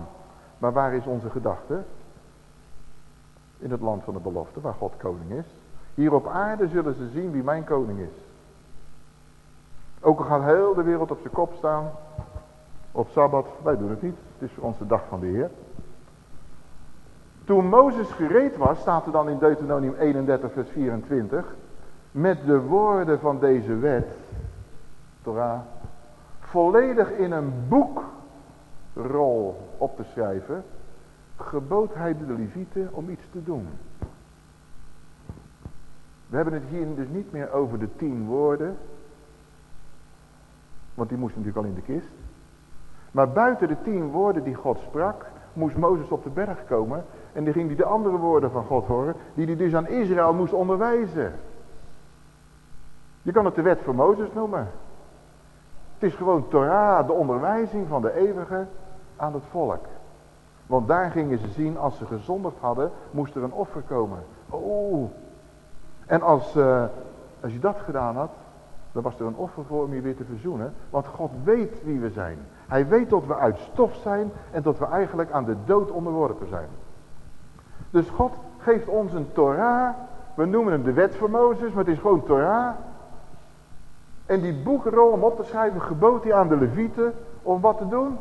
Maar waar is onze gedachte? In het land van de belofte, waar God koning is. Hier op aarde zullen ze zien wie mijn koning is. Ook al gaat heel de wereld op zijn kop staan. Op Sabbat, wij doen het niet. Het is de dag van de Heer. Toen Mozes gereed was, staat er dan in Deuteronomium 31 vers 24. Met de woorden van deze wet, Torah, volledig in een boekrol op te schrijven, gebood hij de Levieten om iets te doen. We hebben het hier dus niet meer over de tien woorden, want die moesten natuurlijk al in de kist. Maar buiten de tien woorden die God sprak, moest Mozes op de berg komen. En die ging hij de andere woorden van God horen, die hij dus aan Israël moest onderwijzen. Je kan het de wet voor Mozes noemen. Het is gewoon Torah, de onderwijzing van de eeuwige aan het volk. Want daar gingen ze zien, als ze gezondigd hadden, moest er een offer komen. Oh. En als, uh, als je dat gedaan had, dan was er een offer voor om je weer te verzoenen. Want God weet wie we zijn. Hij weet dat we uit stof zijn en dat we eigenlijk aan de dood onderworpen zijn. Dus God geeft ons een Torah. We noemen hem de wet voor Mozes, maar het is gewoon Torah. En die boekenrol om op te schrijven gebood hij aan de levieten om wat te doen?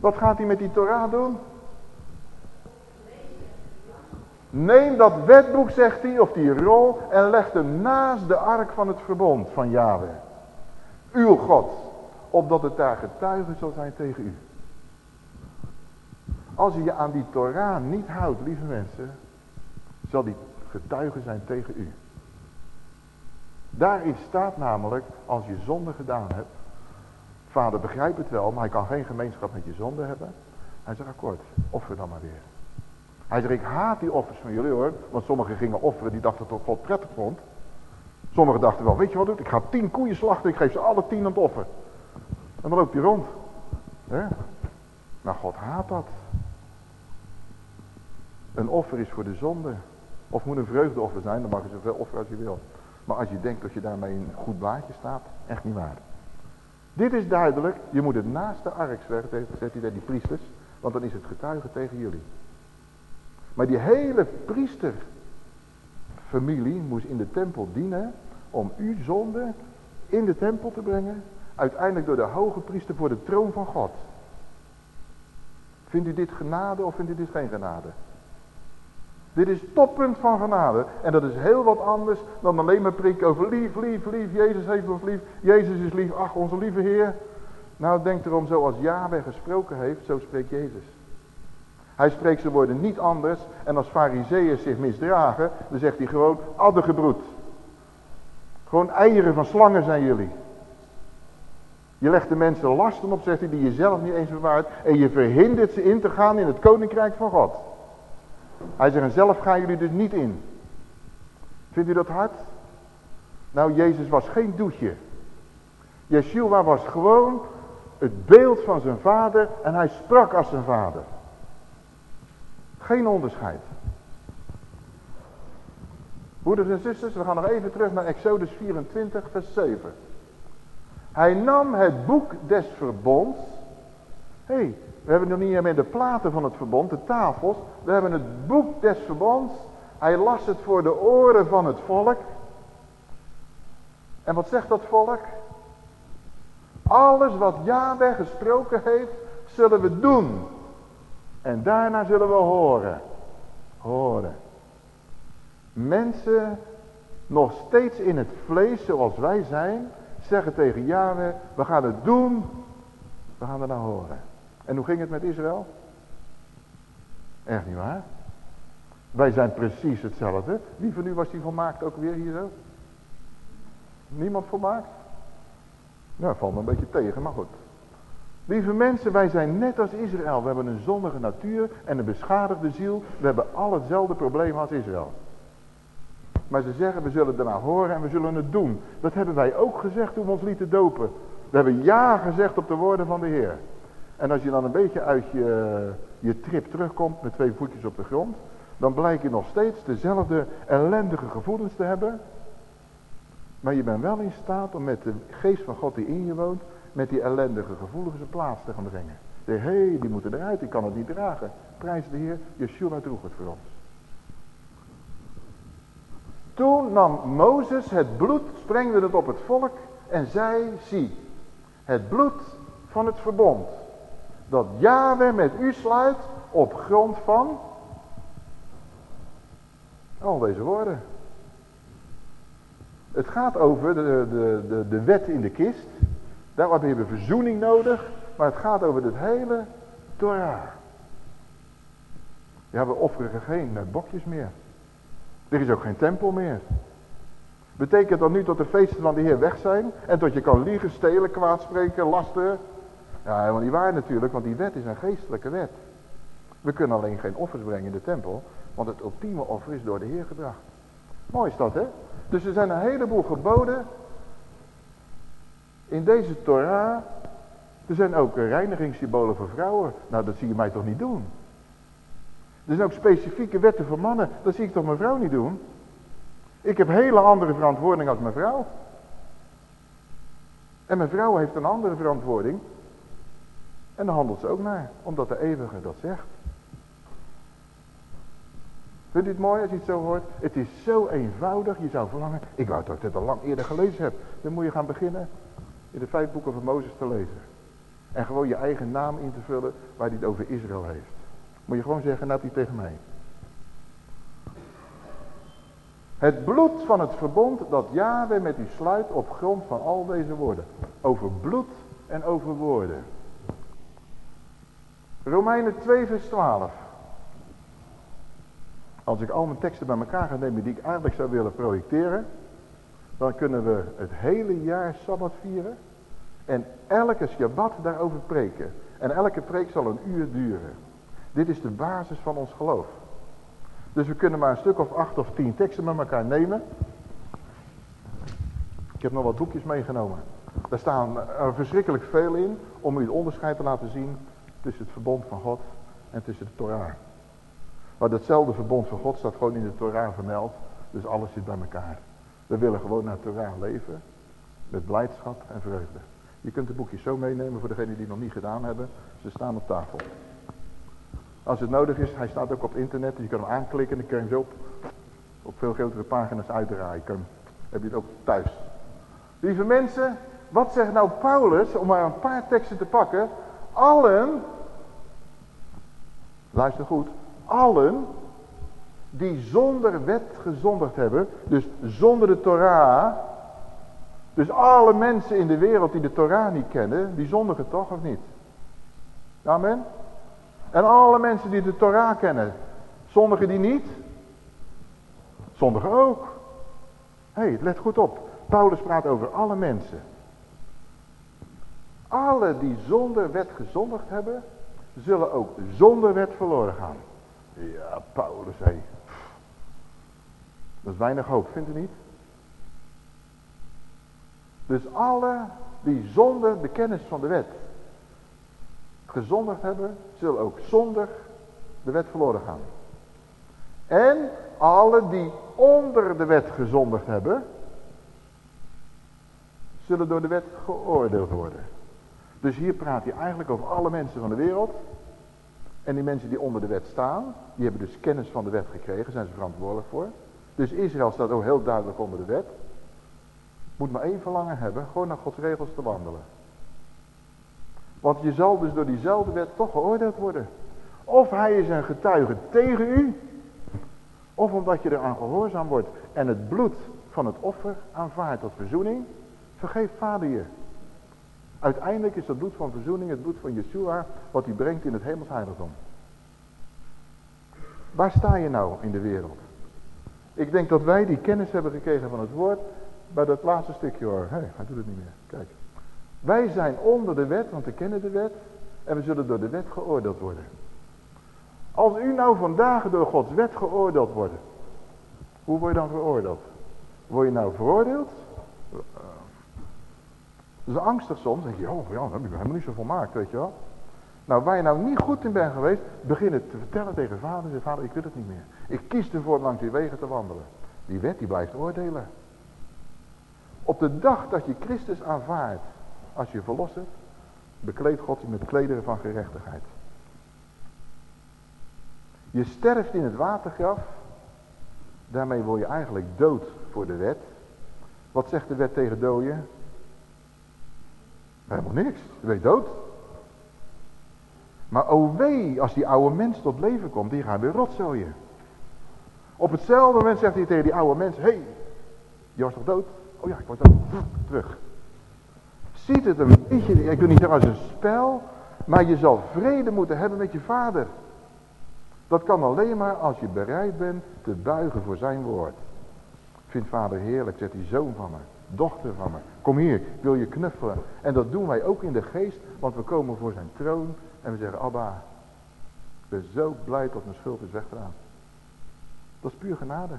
Wat gaat hij met die Torah doen? Neem dat wetboek, zegt hij, of die rol, en leg hem naast de ark van het verbond van Yahweh. Uw God, opdat het daar getuige zal zijn tegen u. Als je je aan die Torah niet houdt, lieve mensen, zal die getuige zijn tegen u. Daarin staat namelijk, als je zonde gedaan hebt, vader begrijpt het wel, maar hij kan geen gemeenschap met je zonde hebben. Hij zegt akkoord, offer dan maar weer. Hij zegt, ik haat die offers van jullie hoor, want sommigen gingen offeren die dachten dat God prettig vond. Sommigen dachten wel, weet je wat doet, ik ga tien koeien slachten, ik geef ze alle tien aan het offer. En dan loopt hij rond. He? Nou, God haat dat. Een offer is voor de zonde. Of moet een vreugdeoffer zijn, dan mag je zoveel offeren als je wil. Maar als je denkt dat je daarmee een goed blaadje staat, echt niet waar. Dit is duidelijk, je moet het naast de ark zeggen, zegt hij daar die priesters, want dan is het getuige tegen jullie. Maar die hele priesterfamilie moest in de tempel dienen om uw zonde in de tempel te brengen, uiteindelijk door de hoge priester voor de troon van God. Vindt u dit genade of vindt u dit geen genade? Dit is toppunt van genade. En dat is heel wat anders dan alleen maar preken over lief, lief, lief. Jezus heeft ons lief. Jezus is lief. Ach, onze lieve Heer. Nou, denk erom, zoals Yahweh gesproken heeft, zo spreekt Jezus. Hij spreekt zijn woorden niet anders. En als fariseeën zich misdragen, dan zegt hij gewoon, addergebroed. Gewoon eieren van slangen zijn jullie. Je legt de mensen lasten op, zegt hij, die je zelf niet eens bewaart. En je verhindert ze in te gaan in het koninkrijk van God. Hij zegt, en zelf gaan jullie dus niet in. Vindt u dat hard? Nou, Jezus was geen douche. Yeshua was gewoon het beeld van zijn vader en hij sprak als zijn vader. Geen onderscheid. Broeders en zusters, we gaan nog even terug naar Exodus 24, vers 7. Hij nam het boek des verbonds. Hé, hey, we hebben nog niet meer de platen van het verbond, de tafels. We hebben het boek des verbonds. Hij las het voor de oren van het volk. En wat zegt dat volk? Alles wat Yahweh gesproken heeft, zullen we doen. En daarna zullen we horen. Horen. Mensen nog steeds in het vlees zoals wij zijn, zeggen tegen Yahweh, we gaan het doen, we gaan er naar horen. En hoe ging het met Israël? Echt niet waar? Wij zijn precies hetzelfde. Wie van u was die volmaakt ook weer hier zo? Niemand volmaakt? Nou, valt me een beetje tegen, maar goed. Lieve mensen, wij zijn net als Israël. We hebben een zondige natuur en een beschadigde ziel. We hebben alle hetzelfde problemen als Israël. Maar ze zeggen, we zullen ernaar horen en we zullen het doen. Dat hebben wij ook gezegd toen we ons lieten dopen. We hebben ja gezegd op de woorden van de Heer. En als je dan een beetje uit je, je trip terugkomt met twee voetjes op de grond. Dan blijkt je nog steeds dezelfde ellendige gevoelens te hebben. Maar je bent wel in staat om met de geest van God die in je woont. Met die ellendige gevoelens een plaats te gaan brengen. Zeg, hé, die moeten eruit, ik kan het niet dragen. Prijs de Heer, Yeshua droeg het voor ons. Toen nam Mozes het bloed, sprengde het op het volk en zei, zie, het bloed van het verbond, dat Yahweh met u sluit op grond van al deze woorden. Het gaat over de, de, de, de wet in de kist. Daar hebben we verzoening nodig. Maar het gaat over het hele Torah. Ja, we offeren geen bokjes meer. Er is ook geen tempel meer. Betekent dat nu dat de feesten van de Heer weg zijn? En dat je kan liegen, stelen, kwaad spreken, lasten? Ja, helemaal niet waar natuurlijk, want die wet is een geestelijke wet. We kunnen alleen geen offers brengen in de tempel, want het ultieme offer is door de Heer gebracht. Mooi is dat, hè? Dus er zijn een heleboel geboden in deze Torah. Er zijn ook reinigingssymbolen voor vrouwen. Nou, dat zie je mij toch niet doen? Er zijn ook specifieke wetten voor mannen. Dat zie ik toch mijn vrouw niet doen? Ik heb hele andere verantwoording als mijn vrouw. En mijn vrouw heeft een andere verantwoording. En dan handelt ze ook naar, omdat de eeuwige dat zegt. Vindt u het mooi als je het zo hoort? Het is zo eenvoudig, je zou verlangen. Ik wou dat ik het al lang eerder gelezen heb. Dan moet je gaan beginnen in de vijf boeken van Mozes te lezen. En gewoon je eigen naam in te vullen waar hij het over Israël heeft. Moet je gewoon zeggen, die tegen mij. Het bloed van het verbond dat Yahweh met u sluit op grond van al deze woorden. Over bloed en over woorden. Romeinen 2 vers 12. Als ik al mijn teksten bij elkaar ga nemen die ik eigenlijk zou willen projecteren. Dan kunnen we het hele jaar Sabbat vieren. En elke Shabbat daarover preken. En elke preek zal een uur duren. Dit is de basis van ons geloof. Dus we kunnen maar een stuk of acht of tien teksten met elkaar nemen. Ik heb nog wat boekjes meegenomen. Daar staan er verschrikkelijk veel in om u het onderscheid te laten zien tussen het verbond van God en tussen de Torah. Maar datzelfde verbond van God staat gewoon in de Torah vermeld. Dus alles zit bij elkaar. We willen gewoon naar Torah leven. Met blijdschap en vreugde. Je kunt de boekjes zo meenemen voor degenen die het nog niet gedaan hebben. Ze staan op tafel. Als het nodig is, hij staat ook op internet. Dus je kan hem aanklikken en dan kun je hem zo op, veel grotere pagina's uitdraaien. Kan, heb je het ook thuis. Lieve mensen, wat zegt nou Paulus, om maar een paar teksten te pakken. Allen, luister goed, allen die zonder wet gezondigd hebben, dus zonder de Torah, dus alle mensen in de wereld die de Torah niet kennen, die zondigen toch of niet? Amen? En alle mensen die de Torah kennen, zondigen die niet? Zondigen ook. Hé, hey, let goed op. Paulus praat over alle mensen. Alle die zonder wet gezondigd hebben, zullen ook zonder wet verloren gaan. Ja, Paulus, hé. Dat is weinig hoop, vindt u niet? Dus alle die zonder de kennis van de wet gezondigd hebben, zullen ook zonder de wet verloren gaan. En alle die onder de wet gezondigd hebben, zullen door de wet geoordeeld worden. Dus hier praat hij eigenlijk over alle mensen van de wereld. En die mensen die onder de wet staan, die hebben dus kennis van de wet gekregen, zijn ze verantwoordelijk voor. Dus Israël staat ook heel duidelijk onder de wet. Moet maar één verlangen hebben, gewoon naar Gods regels te wandelen. Want je zal dus door diezelfde wet toch geoordeeld worden. Of hij is een getuige tegen u, of omdat je eraan gehoorzaam wordt en het bloed van het offer aanvaardt tot verzoening, vergeeft vader je. Uiteindelijk is dat bloed van verzoening het bloed van Yeshua wat hij brengt in het hemelsheiligdom. Waar sta je nou in de wereld? Ik denk dat wij die kennis hebben gekregen van het woord bij dat laatste stukje hoor. Hé, hij doet het niet meer. Kijk. Wij zijn onder de wet, want we kennen de wet. En we zullen door de wet geoordeeld worden. Als u nou vandaag door Gods wet geoordeeld wordt. Hoe word je dan veroordeeld? Word je nou veroordeeld? Dat is angstig soms. Dan denk je, oh ja, dat heb helemaal niet zo volmaakt, weet je wel. Nou, waar je nou niet goed in bent geweest, begin het te vertellen tegen vader. Zeg, vader, ik wil het niet meer. Ik kies ervoor om langs die wegen te wandelen. Die wet, die blijft oordelen. Op de dag dat je Christus aanvaardt, als je verlosser, bekleedt God je met klederen van gerechtigheid. Je sterft in het watergraf. Daarmee word je eigenlijk dood voor de wet. Wat zegt de wet tegen dooien? Helemaal niks. Je bent dood. Maar oh wee, als die oude mens tot leven komt, die gaat weer rotzooien. Op hetzelfde moment zegt hij tegen die oude mens, hé, hey, je was toch dood? Oh ja, ik word dood. Terug. Ziet het een beetje, ik wil niet zeggen als een spel, maar je zal vrede moeten hebben met je vader. Dat kan alleen maar als je bereid bent te buigen voor zijn woord. Vindt vader heerlijk, zegt hij zoon van me, dochter van me. Kom hier, wil je knuffelen. En dat doen wij ook in de geest, want we komen voor zijn troon en we zeggen, Abba, ik ben zo blij dat mijn schuld is weggedaan. Dat is puur genade.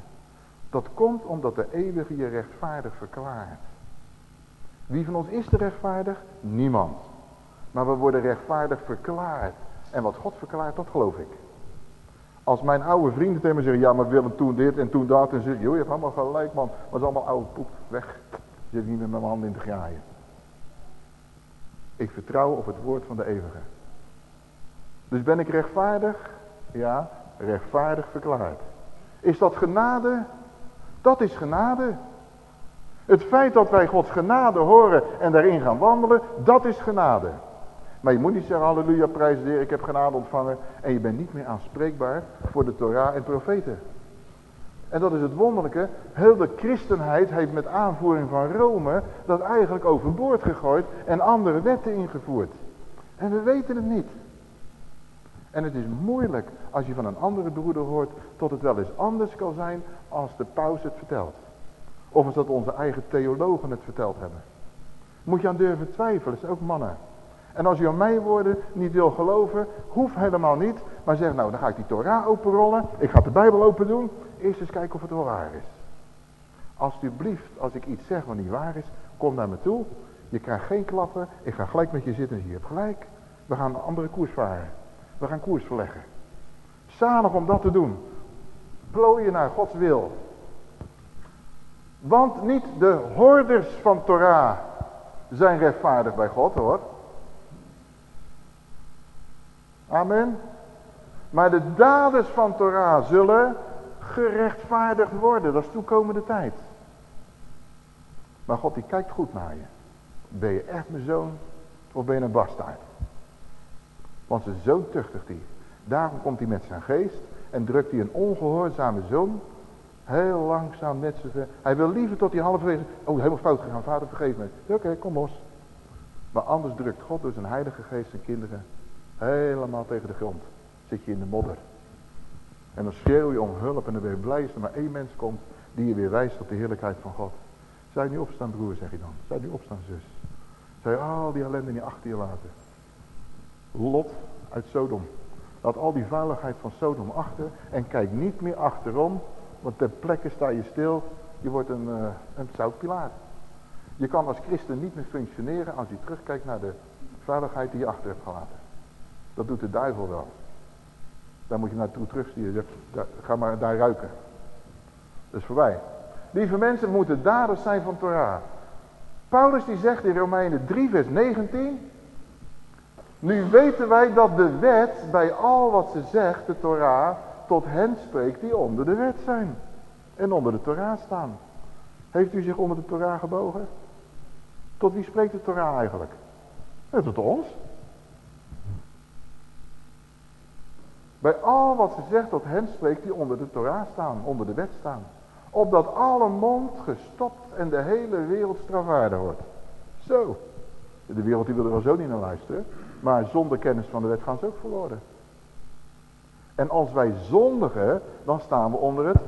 Dat komt omdat de eeuwige je rechtvaardig verklaart. Wie van ons is er rechtvaardig? Niemand. Maar we worden rechtvaardig verklaard. En wat God verklaart, dat geloof ik. Als mijn oude vrienden tegen me zeggen, ja maar Willem toen dit en toen dat. En ze joh je hebt allemaal gelijk man. Maar is allemaal oude poep, weg. Zit niet met mijn handen in te graaien. Ik vertrouw op het woord van de eeuwige. Dus ben ik rechtvaardig? Ja, rechtvaardig verklaard. Is dat genade? Dat is genade. Het feit dat wij Gods genade horen en daarin gaan wandelen, dat is genade. Maar je moet niet zeggen, halleluja, prijs Heer, ik heb genade ontvangen. En je bent niet meer aanspreekbaar voor de Torah en profeten. En dat is het wonderlijke. Heel de christenheid heeft met aanvoering van Rome dat eigenlijk overboord gegooid en andere wetten ingevoerd. En we weten het niet. En het is moeilijk als je van een andere broeder hoort tot het wel eens anders kan zijn als de paus het vertelt. Of als dat onze eigen theologen het verteld hebben. Moet je aan durven twijfelen, dat zijn ook mannen. En als je aan mijn woorden niet wil geloven, hoeft helemaal niet. Maar zeg nou, dan ga ik die Torah openrollen. Ik ga de Bijbel open doen. Eerst eens kijken of het wel waar is. Alsjeblieft, als ik iets zeg wat niet waar is, kom naar me toe. Je krijgt geen klappen. Ik ga gelijk met je zitten. Je hebt gelijk. We gaan een andere koers varen. We gaan koers verleggen. Zalig om dat te doen. Plooien naar Gods wil. Want niet de hoorders van Torah zijn rechtvaardig bij God hoor. Amen. Maar de daders van Torah zullen gerechtvaardigd worden. Dat is toekomende tijd. Maar God die kijkt goed naar je. Ben je echt mijn zoon of ben je een bastaard? Want zijn zoon tuchtigt hij. Daarom komt hij met zijn geest en drukt hij een ongehoorzame zoon heel langzaam net zo ver. Hij wil liever tot hij halverwege, oh helemaal fout gegaan, vader vergeef me. Oké, kom los. Maar anders drukt God door zijn heilige geest zijn kinderen helemaal tegen de grond. Zit je in de modder. En dan schreeuw je om hulp en dan ben je blij als er maar één mens komt die je weer wijst op de heerlijkheid van God. Je niet opstaan broer, zeg je dan. Je niet opstaan zus. Je al die ellende niet achter je laten. Lot uit Sodom. Laat al die veiligheid van Sodom achter en kijk niet meer achterom, want ter plekke sta je stil. Je wordt een, uh, een zoutpilaar. Je kan als christen niet meer functioneren als je terugkijkt naar de veiligheid die je achter hebt gelaten. Dat doet de duivel wel. Daar moet je naartoe terugsturen. Ga maar daar ruiken. Dat is voorbij. Lieve mensen moeten daders zijn van Torah. Paulus die zegt in Romeinen 3 vers 19. Nu weten wij dat de wet bij al wat ze zegt, de Torah, tot hen spreekt die onder de wet zijn. En onder de Torah staan. Heeft u zich onder de Torah gebogen? Tot wie spreekt de Torah eigenlijk? tot ons. Bij al wat ze zegt tot hen spreekt die onder de Torah staan, onder de wet staan. Opdat alle mond gestopt en de hele wereld strafwaardig wordt. Zo. De wereld die wil er wel zo niet naar luisteren. Maar zonder kennis van de wet gaan ze ook verloren. En als wij zondigen, dan staan we onder het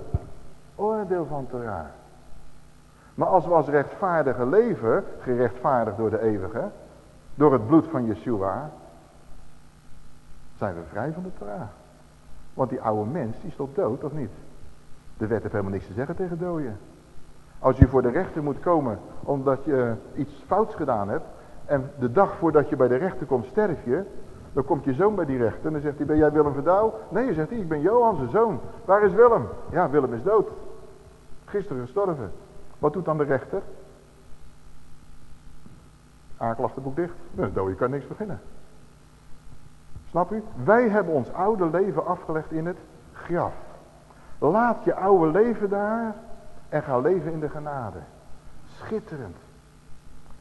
oordeel van Torah. Maar als we als rechtvaardige leven, gerechtvaardigd door de eeuwige, door het bloed van Yeshua, zijn we vrij van de Torah. Want die oude mens, die is toch dood, of niet? De wet heeft helemaal niks te zeggen tegen dooien. Als je voor de rechter moet komen omdat je iets fouts gedaan hebt, en de dag voordat je bij de rechter komt sterf je, dan komt je zoon bij die rechter en dan zegt hij, ben jij Willem Verdouw? Nee, zegt hij, ik ben Johan, zijn zoon. Waar is Willem? Ja, Willem is dood. Gisteren gestorven. Wat doet dan de rechter? Aanklachtenboek dicht. Nou, je kan niks beginnen. Snap u? Wij hebben ons oude leven afgelegd in het graf. Laat je oude leven daar en ga leven in de genade. Schitterend.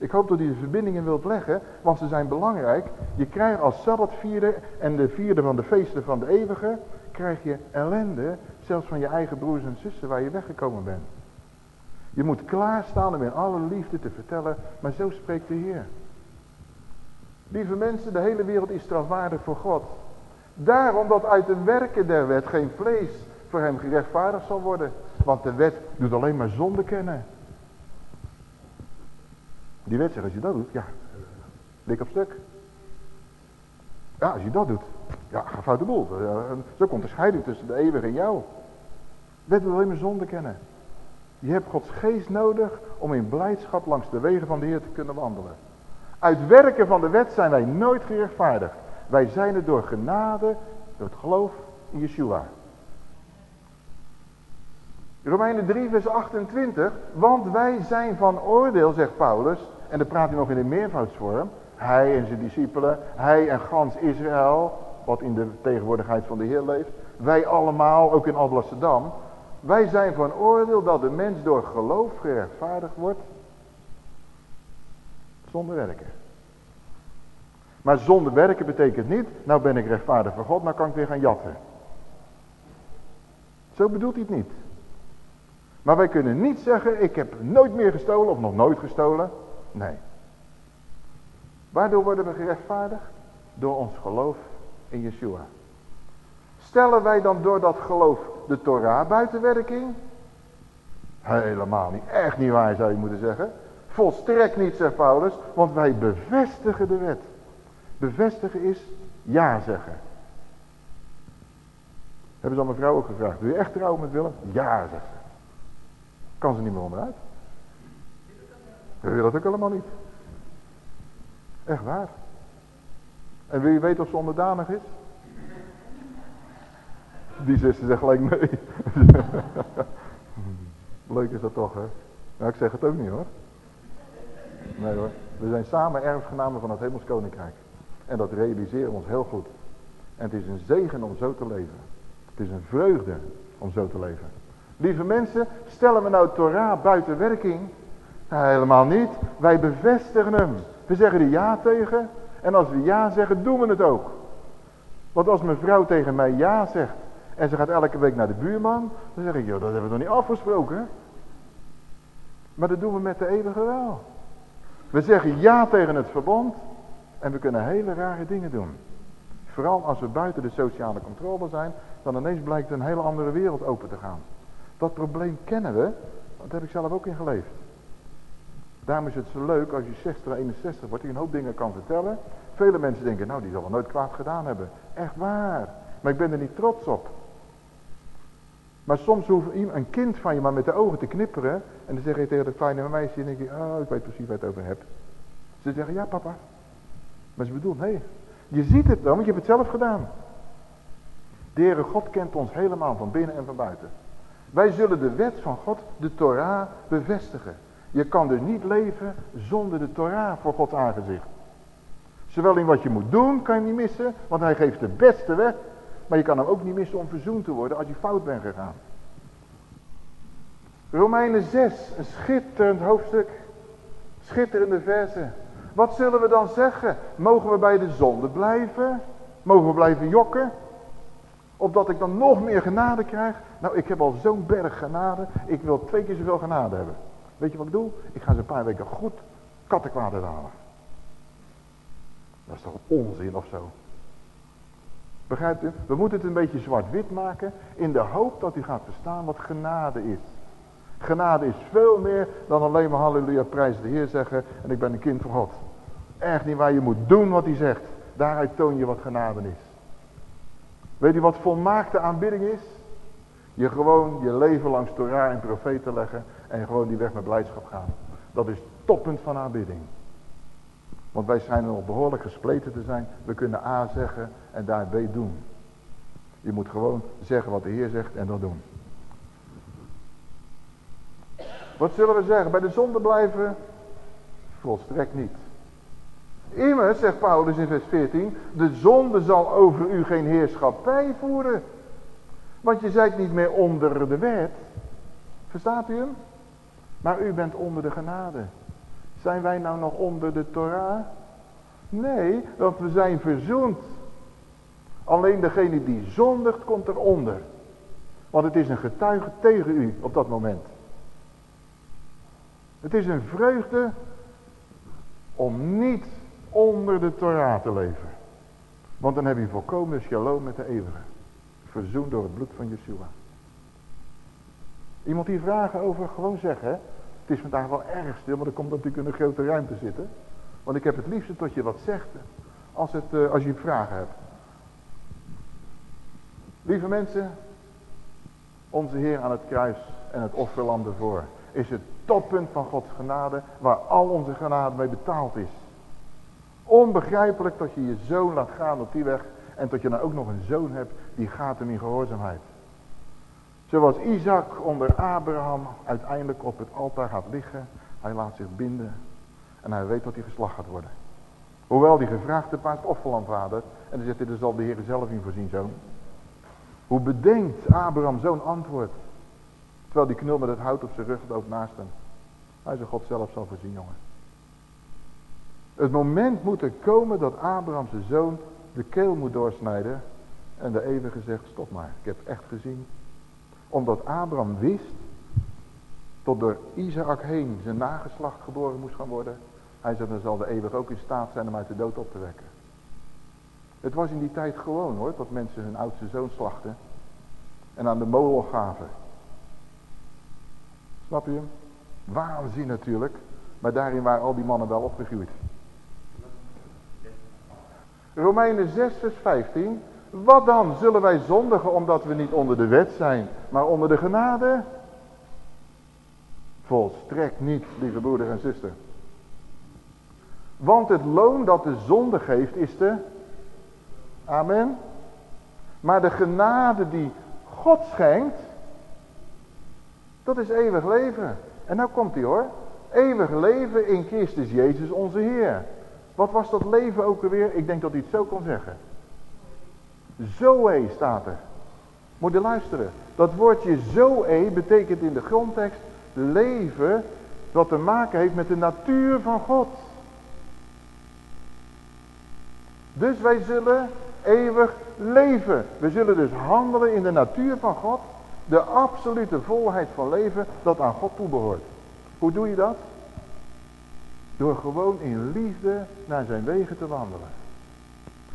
Ik hoop dat u de verbindingen wilt leggen, want ze zijn belangrijk. Je krijgt als Sabbatvierde en de vierde van de feesten van de eeuwige, krijg je ellende, zelfs van je eigen broers en zussen waar je weggekomen bent. Je moet klaarstaan om in alle liefde te vertellen, maar zo spreekt de Heer. Lieve mensen, de hele wereld is strafwaardig voor God. Daarom dat uit de werken der wet geen vlees voor hem gerechtvaardigd zal worden. Want de wet doet alleen maar zonde kennen. Die wet zegt, als je dat doet, ja, lik op stuk. Ja, als je dat doet, ja, ga fout de boel. Zo komt de scheiding tussen de eeuwige en jou. Wet doet alleen maar zonde kennen. Je hebt Gods geest nodig om in blijdschap langs de wegen van de Heer te kunnen wandelen. Uit werken van de wet zijn wij nooit gerechtvaardigd. Wij zijn het door genade, door het geloof in Yeshua. Romeinen 3 vers 28. Want wij zijn van oordeel, zegt Paulus. En dan praat hij nog in de meervoudsvorm. Hij en zijn discipelen. Hij en gans Israël. Wat in de tegenwoordigheid van de Heer leeft. Wij allemaal, ook in Alblasserdam. Wij zijn van oordeel dat de mens door geloof gerechtvaardigd wordt. Zonder werken. Maar zonder werken betekent niet, nou ben ik rechtvaardig voor God, nou kan ik weer gaan jatten. Zo bedoelt hij het niet. Maar wij kunnen niet zeggen, ik heb nooit meer gestolen of nog nooit gestolen. Nee. Waardoor worden we gerechtvaardigd? Door ons geloof in Yeshua. Stellen wij dan door dat geloof de Torah buiten werking? Helemaal niet. Echt niet waar zou je moeten zeggen. Volstrekt niet, zegt Paulus, want wij bevestigen de wet. Bevestigen is ja zeggen. Hebben ze al mijn vrouw ook gevraagd. Wil je echt trouwen met Willem? Ja, zegt ze. Kan ze niet meer onderuit. We willen dat ook allemaal niet. Echt waar. En wil je weten of ze onderdanig is? Die zuster zegt gelijk nee. Leuk is dat toch, hè? Nou, ik zeg het ook niet, hoor. Nee, hoor. We zijn samen erfgenamen van het Hemels Koninkrijk. En dat realiseren we ons heel goed. En het is een zegen om zo te leven. Het is een vreugde om zo te leven. Lieve mensen, stellen we nou Torah buiten werking? Nou, helemaal niet. Wij bevestigen hem. We zeggen er ja tegen. En als we ja zeggen, doen we het ook. Want als mijn vrouw tegen mij ja zegt. En ze gaat elke week naar de buurman. Dan zeg ik, joh, dat hebben we nog niet afgesproken. Maar dat doen we met de eeuwige wel. We zeggen ja tegen het verbond. En we kunnen hele rare dingen doen. Vooral als we buiten de sociale controle zijn. Dan ineens blijkt een hele andere wereld open te gaan. Dat probleem kennen we. Dat heb ik zelf ook in geleefd. Daarom is het zo leuk als je 60, 61 wordt. Je een hoop dingen kan vertellen. Vele mensen denken, nou die zal wel nooit kwaad gedaan hebben. Echt waar. Maar ik ben er niet trots op. Maar soms hoeft een kind van je maar met de ogen te knipperen. En dan zeg je tegen dat kleine meisje. En denk je, oh ik weet precies waar je het over hebt. Ze zeggen, ja papa. Maar ze bedoelt, nee. Je ziet het dan, want je hebt het zelf gedaan. De Heere God kent ons helemaal van binnen en van buiten. Wij zullen de wet van God, de Torah, bevestigen. Je kan dus niet leven zonder de Torah voor Gods aangezicht. Zowel in wat je moet doen, kan je niet missen, want hij geeft de beste weg. Maar je kan hem ook niet missen om verzoend te worden als je fout bent gegaan. Romeinen 6, een schitterend hoofdstuk. Schitterende versen. Wat zullen we dan zeggen? Mogen we bij de zonde blijven? Mogen we blijven jokken? Opdat ik dan nog meer genade krijg. Nou, ik heb al zo'n berg genade. Ik wil twee keer zoveel genade hebben. Weet je wat ik doe? Ik ga ze een paar weken goed kattenkwaad halen. Dat is toch onzin of zo? Begrijpt u? We moeten het een beetje zwart-wit maken in de hoop dat u gaat verstaan wat genade is. Genade is veel meer dan alleen maar halleluja, prijs de Heer zeggen en ik ben een kind van God. Echt niet waar je moet doen wat hij zegt. Daaruit toon je wat genade is. Weet u wat volmaakte aanbidding is? Je gewoon je leven langs Torah en profeten leggen en gewoon die weg met blijdschap gaan. Dat is toppunt van aanbidding. Want wij schijnen nog behoorlijk gespleten te zijn. We kunnen A zeggen en daar B doen. Je moet gewoon zeggen wat de Heer zegt en dat doen. Wat zullen we zeggen? Bij de zonde blijven? Volstrekt niet. Immers, zegt Paulus in vers 14, de zonde zal over u geen heerschappij voeren. Want je zijt niet meer onder de wet. Verstaat u hem? Maar u bent onder de genade. Zijn wij nou nog onder de Torah? Nee, want we zijn verzoend. Alleen degene die zondigt komt eronder. Want het is een getuige tegen u op dat moment. Het is een vreugde om niet onder de Torah te leven. Want dan heb je volkomen shalom met de eeuwige. Verzoend door het bloed van Yeshua. Iemand die vragen over, gewoon zeggen. Hè? Het is vandaag wel erg stil, maar dan komt natuurlijk in een grote ruimte zitten. Want ik heb het liefste tot je wat zegt. Als, het, uh, als je vragen hebt. Lieve mensen. Onze Heer aan het kruis en het offerland ervoor. Is het toppunt van Gods genade. Waar al onze genade mee betaald is. Onbegrijpelijk dat je je zoon laat gaan op die weg. En dat je dan ook nog een zoon hebt die gaat hem in gehoorzaamheid. Zoals Isaac onder Abraham uiteindelijk op het altaar gaat liggen. Hij laat zich binden. En hij weet dat hij geslacht gaat worden. Hoewel die gevraagd waar het offerlam vader. En dan zegt hij, er zal de Heer zelf in voorzien zoon. Hoe bedenkt Abraham zo'n antwoord. Terwijl die knul met het hout op zijn rug loopt naast hem. Hij zegt, God zelf zal voorzien jongen. Het moment moet er komen dat Abraham zijn zoon de keel moet doorsnijden. En de eeuwige zegt, stop maar, ik heb echt gezien. Omdat Abraham wist, tot door Isaac heen zijn nageslacht geboren moest gaan worden. Hij zei, dan zal de eeuwige ook in staat zijn om uit de dood op te wekken. Het was in die tijd gewoon hoor, dat mensen hun oudste zoon slachten. En aan de molen gaven. Snap je? Waanzin natuurlijk. Maar daarin waren al die mannen wel opgegroeid. Romeinen 6 vers 15. Wat dan? Zullen wij zondigen omdat we niet onder de wet zijn, maar onder de genade? Volstrekt niet, lieve broeder en zuster. Want het loon dat de zonde geeft is de... Amen. Maar de genade die God schenkt, dat is eeuwig leven. En nou komt hij hoor. Eeuwig leven in Christus Jezus onze Heer. Wat was dat leven ook alweer? Ik denk dat hij het zo kon zeggen. Zoe staat er. Moet je luisteren. Dat woordje zoe betekent in de grondtekst leven wat te maken heeft met de natuur van God. Dus wij zullen eeuwig leven. We zullen dus handelen in de natuur van God. De absolute volheid van leven dat aan God toebehoort. Hoe doe je dat? Door gewoon in liefde naar zijn wegen te wandelen.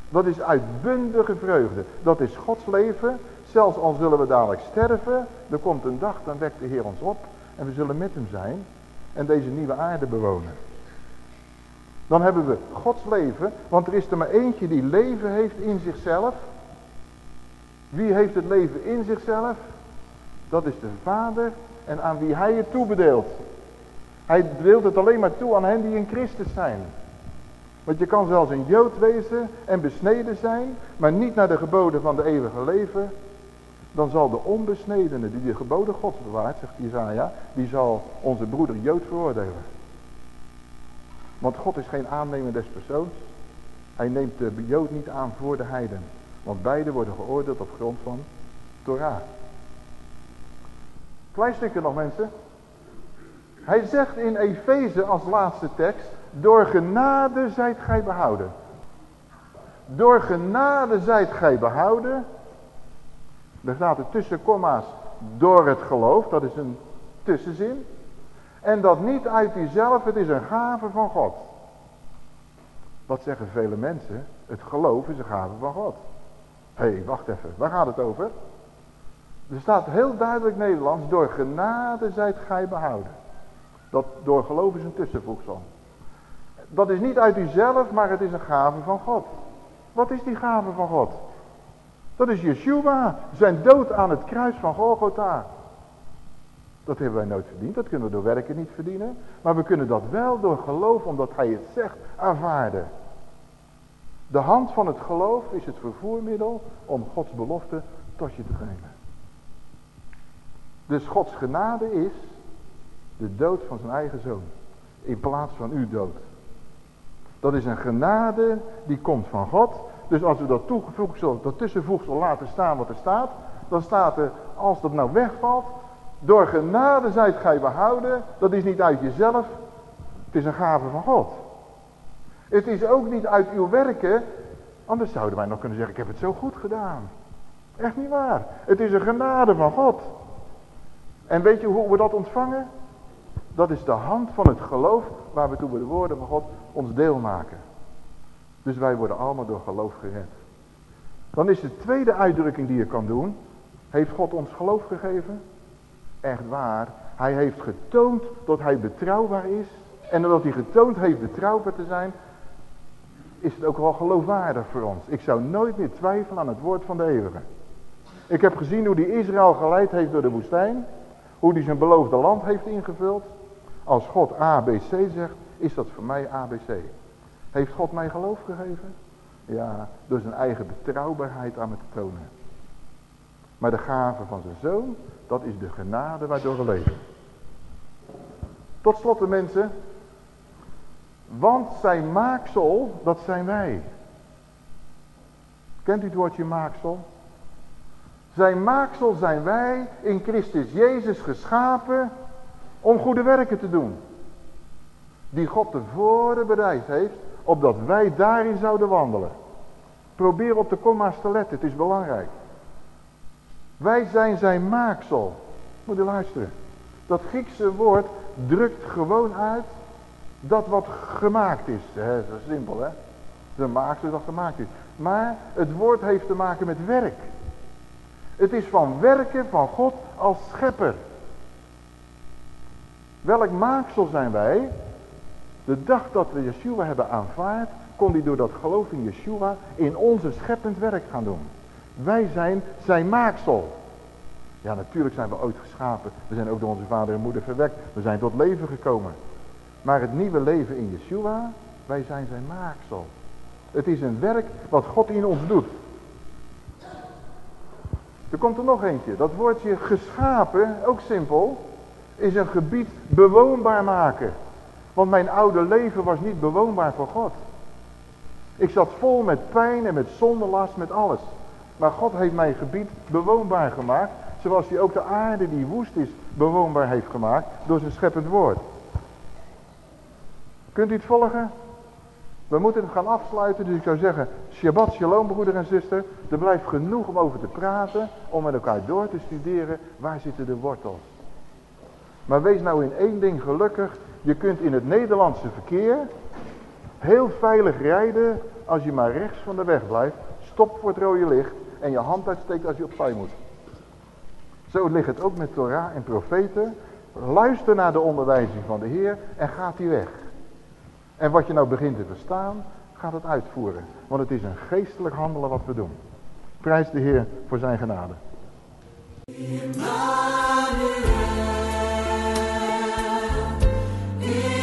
Dat is uitbundige vreugde. Dat is Gods leven. Zelfs al zullen we dadelijk sterven. Er komt een dag, dan wekt de Heer ons op. En we zullen met hem zijn. En deze nieuwe aarde bewonen. Dan hebben we Gods leven. Want er is er maar eentje die leven heeft in zichzelf. Wie heeft het leven in zichzelf? Dat is de Vader en aan wie hij het toebedeelt. Hij deelt het alleen maar toe aan hen die in Christus zijn. Want je kan zelfs een Jood wezen en besneden zijn, maar niet naar de geboden van de eeuwige leven. Dan zal de onbesnedene die de geboden Gods bewaart, zegt Isaiah, die zal onze broeder Jood veroordelen. Want God is geen aannemer des persoons. Hij neemt de Jood niet aan voor de heiden. Want beide worden geoordeeld op grond van Torah. Klein stukje nog mensen. Hij zegt in Efeze als laatste tekst. Door genade zijt gij behouden. Door genade zijt gij behouden. Er staat tussen komma's door het geloof, dat is een tussenzin. En dat niet uit jezelf, het is een gave van God. Wat zeggen vele mensen? Het geloof is een gave van God. Hé, hey, wacht even, waar gaat het over? Er staat heel duidelijk Nederlands, door genade zijt gij behouden. Dat door geloof is een tussenvoegsel. Dat is niet uit uzelf, maar het is een gave van God. Wat is die gave van God? Dat is Yeshua, zijn dood aan het kruis van Golgotha. Dat hebben wij nooit verdiend, dat kunnen we door werken niet verdienen. Maar we kunnen dat wel door geloof, omdat hij het zegt, aanvaarden. De hand van het geloof is het vervoermiddel om Gods belofte tot je te nemen. Dus Gods genade is de dood van zijn eigen zoon. In plaats van uw dood. Dat is een genade die komt van God. Dus als we dat toevoegsel, dat tussenvoegsel laten staan wat er staat. Dan staat er, als dat nou wegvalt. Door genade zijt gij behouden. Dat is niet uit jezelf. Het is een gave van God. Het is ook niet uit uw werken. Anders zouden wij nog kunnen zeggen, ik heb het zo goed gedaan. Echt niet waar. Het is een genade van God. En weet je hoe we dat ontvangen? Dat is de hand van het geloof waar we de woorden van God ons deel maken. Dus wij worden allemaal door geloof gered. Dan is de tweede uitdrukking die je kan doen. Heeft God ons geloof gegeven? Echt waar. Hij heeft getoond dat hij betrouwbaar is. En omdat hij getoond heeft betrouwbaar te zijn, is het ook wel geloofwaardig voor ons. Ik zou nooit meer twijfelen aan het woord van de eeuwige. Ik heb gezien hoe die Israël geleid heeft door de woestijn. Hoe hij zijn beloofde land heeft ingevuld. Als God ABC zegt, is dat voor mij ABC. Heeft God mij geloof gegeven? Ja, door zijn eigen betrouwbaarheid aan me te tonen. Maar de gave van zijn zoon, dat is de genade waardoor we leven. Tot slot de mensen. Want zijn maaksel, dat zijn wij. Kent u het woordje maaksel? Zijn maaksel zijn wij in Christus Jezus geschapen om goede werken te doen. Die God tevoren bereid heeft, opdat wij daarin zouden wandelen. Probeer op de komma's te letten, het is belangrijk. Wij zijn zijn maaksel. Moet je luisteren. Dat Griekse woord drukt gewoon uit dat wat gemaakt is. Dat is simpel hè. De maaksel dat gemaakt is. Maar het woord heeft te maken met werk. Het is van werken van God als schepper. Welk maaksel zijn wij? De dag dat we Yeshua hebben aanvaard, kon hij door dat geloof in Yeshua in onze scheppend werk gaan doen. Wij zijn zijn maaksel. Ja, natuurlijk zijn we ooit geschapen. We zijn ook door onze vader en moeder verwekt. We zijn tot leven gekomen. Maar het nieuwe leven in Yeshua, wij zijn zijn maaksel. Het is een werk wat God in ons doet. Er komt er nog eentje. Dat woordje geschapen, ook simpel, is een gebied bewoonbaar maken. Want mijn oude leven was niet bewoonbaar voor God. Ik zat vol met pijn en met zondelast, met alles. Maar God heeft mijn gebied bewoonbaar gemaakt. Zoals hij ook de aarde die woest is bewoonbaar heeft gemaakt door zijn scheppend woord. Kunt u het volgen? We moeten het gaan afsluiten, dus ik zou zeggen, Shabbat shalom broeder en zuster. Er blijft genoeg om over te praten, om met elkaar door te studeren, waar zitten de wortels. Maar wees nou in één ding gelukkig, je kunt in het Nederlandse verkeer heel veilig rijden als je maar rechts van de weg blijft. Stop voor het rode licht en je hand uitsteekt als je opzij moet. Zo ligt het ook met Torah en profeten. Luister naar de onderwijzing van de Heer en gaat die weg. En wat je nou begint te verstaan, gaat het uitvoeren. Want het is een geestelijk handelen wat we doen. Prijs de Heer voor zijn genade. Yeah.